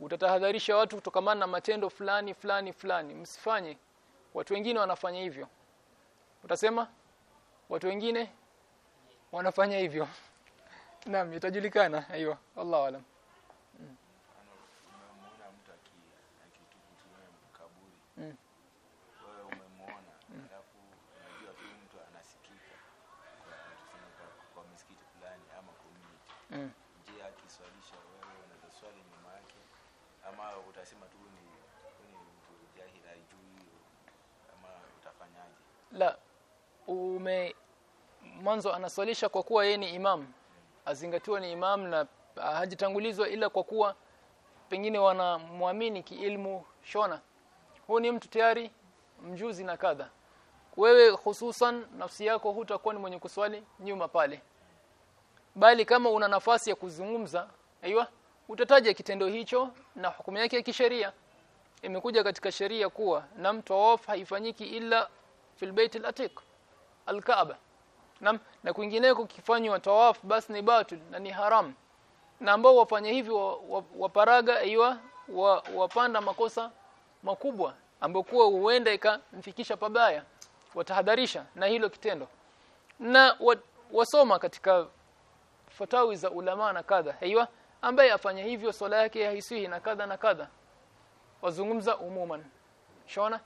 Utatahadharisha watu kutokamana na matendo fulani fulani fulani, msifanye. Watu wengine wanafanya hivyo. Utasema watu wengine wanafanya hivyo. Naam, itajulikana. Aiywa, wallahu alam. Mfano, umemwona mtu aki- akitukutumia kaburi Mm. wewe umemwona alafu unajua huyu mtu anasikika kwa tuseme kwa, kwa misikiti fulani ama community Mm. je akiswalisha wewe unaweza swali nyuma yake ama utasema tu ni huyu ni mtu jahili haijui hiyo ama utafanyaje la ume mwanzo anaswalisha kwa kuwa yeye ni imam. Azingatiwa ni imam na hajitangulizwa ila kwa kuwa pengine wanamwamini kiilmu shona. Huu ni mtu tayari mjuzi na kadha. Wewe hususan nafsi yako hutakuwa ni mwenye kuswali nyuma pale. Bali kama una nafasi ya kuzungumza aiywa utataja kitendo hicho na hukumu yake ya kisheria. Imekuja katika sheria kuwa na mtu haifanyiki ila fil bait al-atiq al-Kaaba Naam, na kwingineko kifanywa tawaf basi ni batil na ni haram. Na ambao wafanya hivyo wa- wa- waparaga iwa wa, wapanda makosa makubwa ambayo kwa huenda ikamfikisha pabaya. Watahadharisha na hilo kitendo. Na wa, wasoma katika fatawi za ulama na kadha. Aiywa ambaye afanya hivyo swala yake haisihi na kadha na kadha. Wazungumza umuman. Shona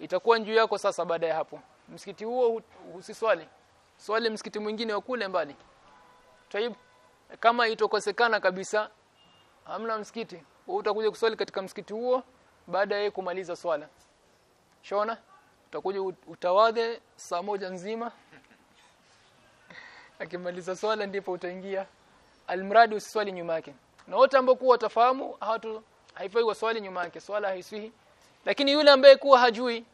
itakuwa juu yako sasa baada ya hapo. Msikiti huo usiswali swali. Msikiti mwingine wa kule mbali. Taib kama itokosekana kabisa hamna msikiti. Utakuja kuswali katika msikiti huo baada ya kumaliza swala. Shona utakuja utawadhe saa moja nzima. Akimaliza swala ndipo utaingia. Almradi usiswali nyuma yake. Na wote ambao kuwa watafahamu hatu haifai waswali nyuma yake. Swala haiswihi. Lakini yule ambaye kuwa hajui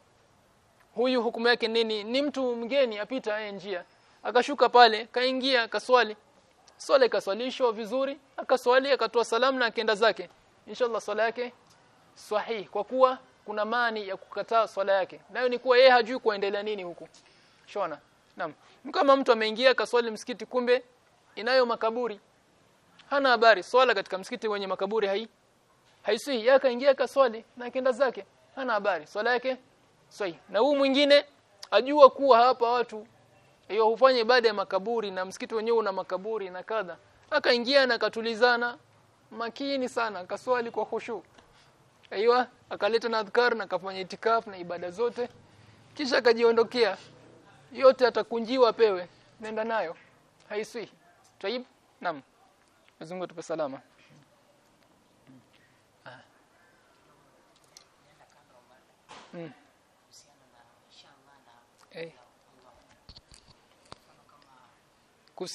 huyu hukumu yake nini? Ni mtu mgeni apita aye njia. Akashuka pale kaingia kaswali. Swala ikaswalishwa vizuri akaswali akatoa salamu na akaenda zake. Inshallah swala yake sahihi kwa kuwa kuna mani ya kukataa swala yake. Nayo ni kuwa yeye hajui kuendelea nini huku. Shona. Naam. Kama mtu ameingia kaswali msikiti kumbe inayo makaburi. Hana habari. Swala katika msikiti wenye makaburi hai haisi yeye akaingia akaswali na akaenda zake. Hana habari. Swala yake sahihi na huu mwingine ajua kuwa hapa watu hiyo hufanya ibada ya makaburi na msikiti wenyewe una makaburi na kadha. Akaingia na akatulizana makini sana akaswali kwa khushu. Aiywa akaleta na adhkar na kafanya itikaf na ibada zote. Kisha akajiondokea yote atakunjiwa pewe nenda nayo. Haiswi. Taib nam mzungu tupe salama. Mm.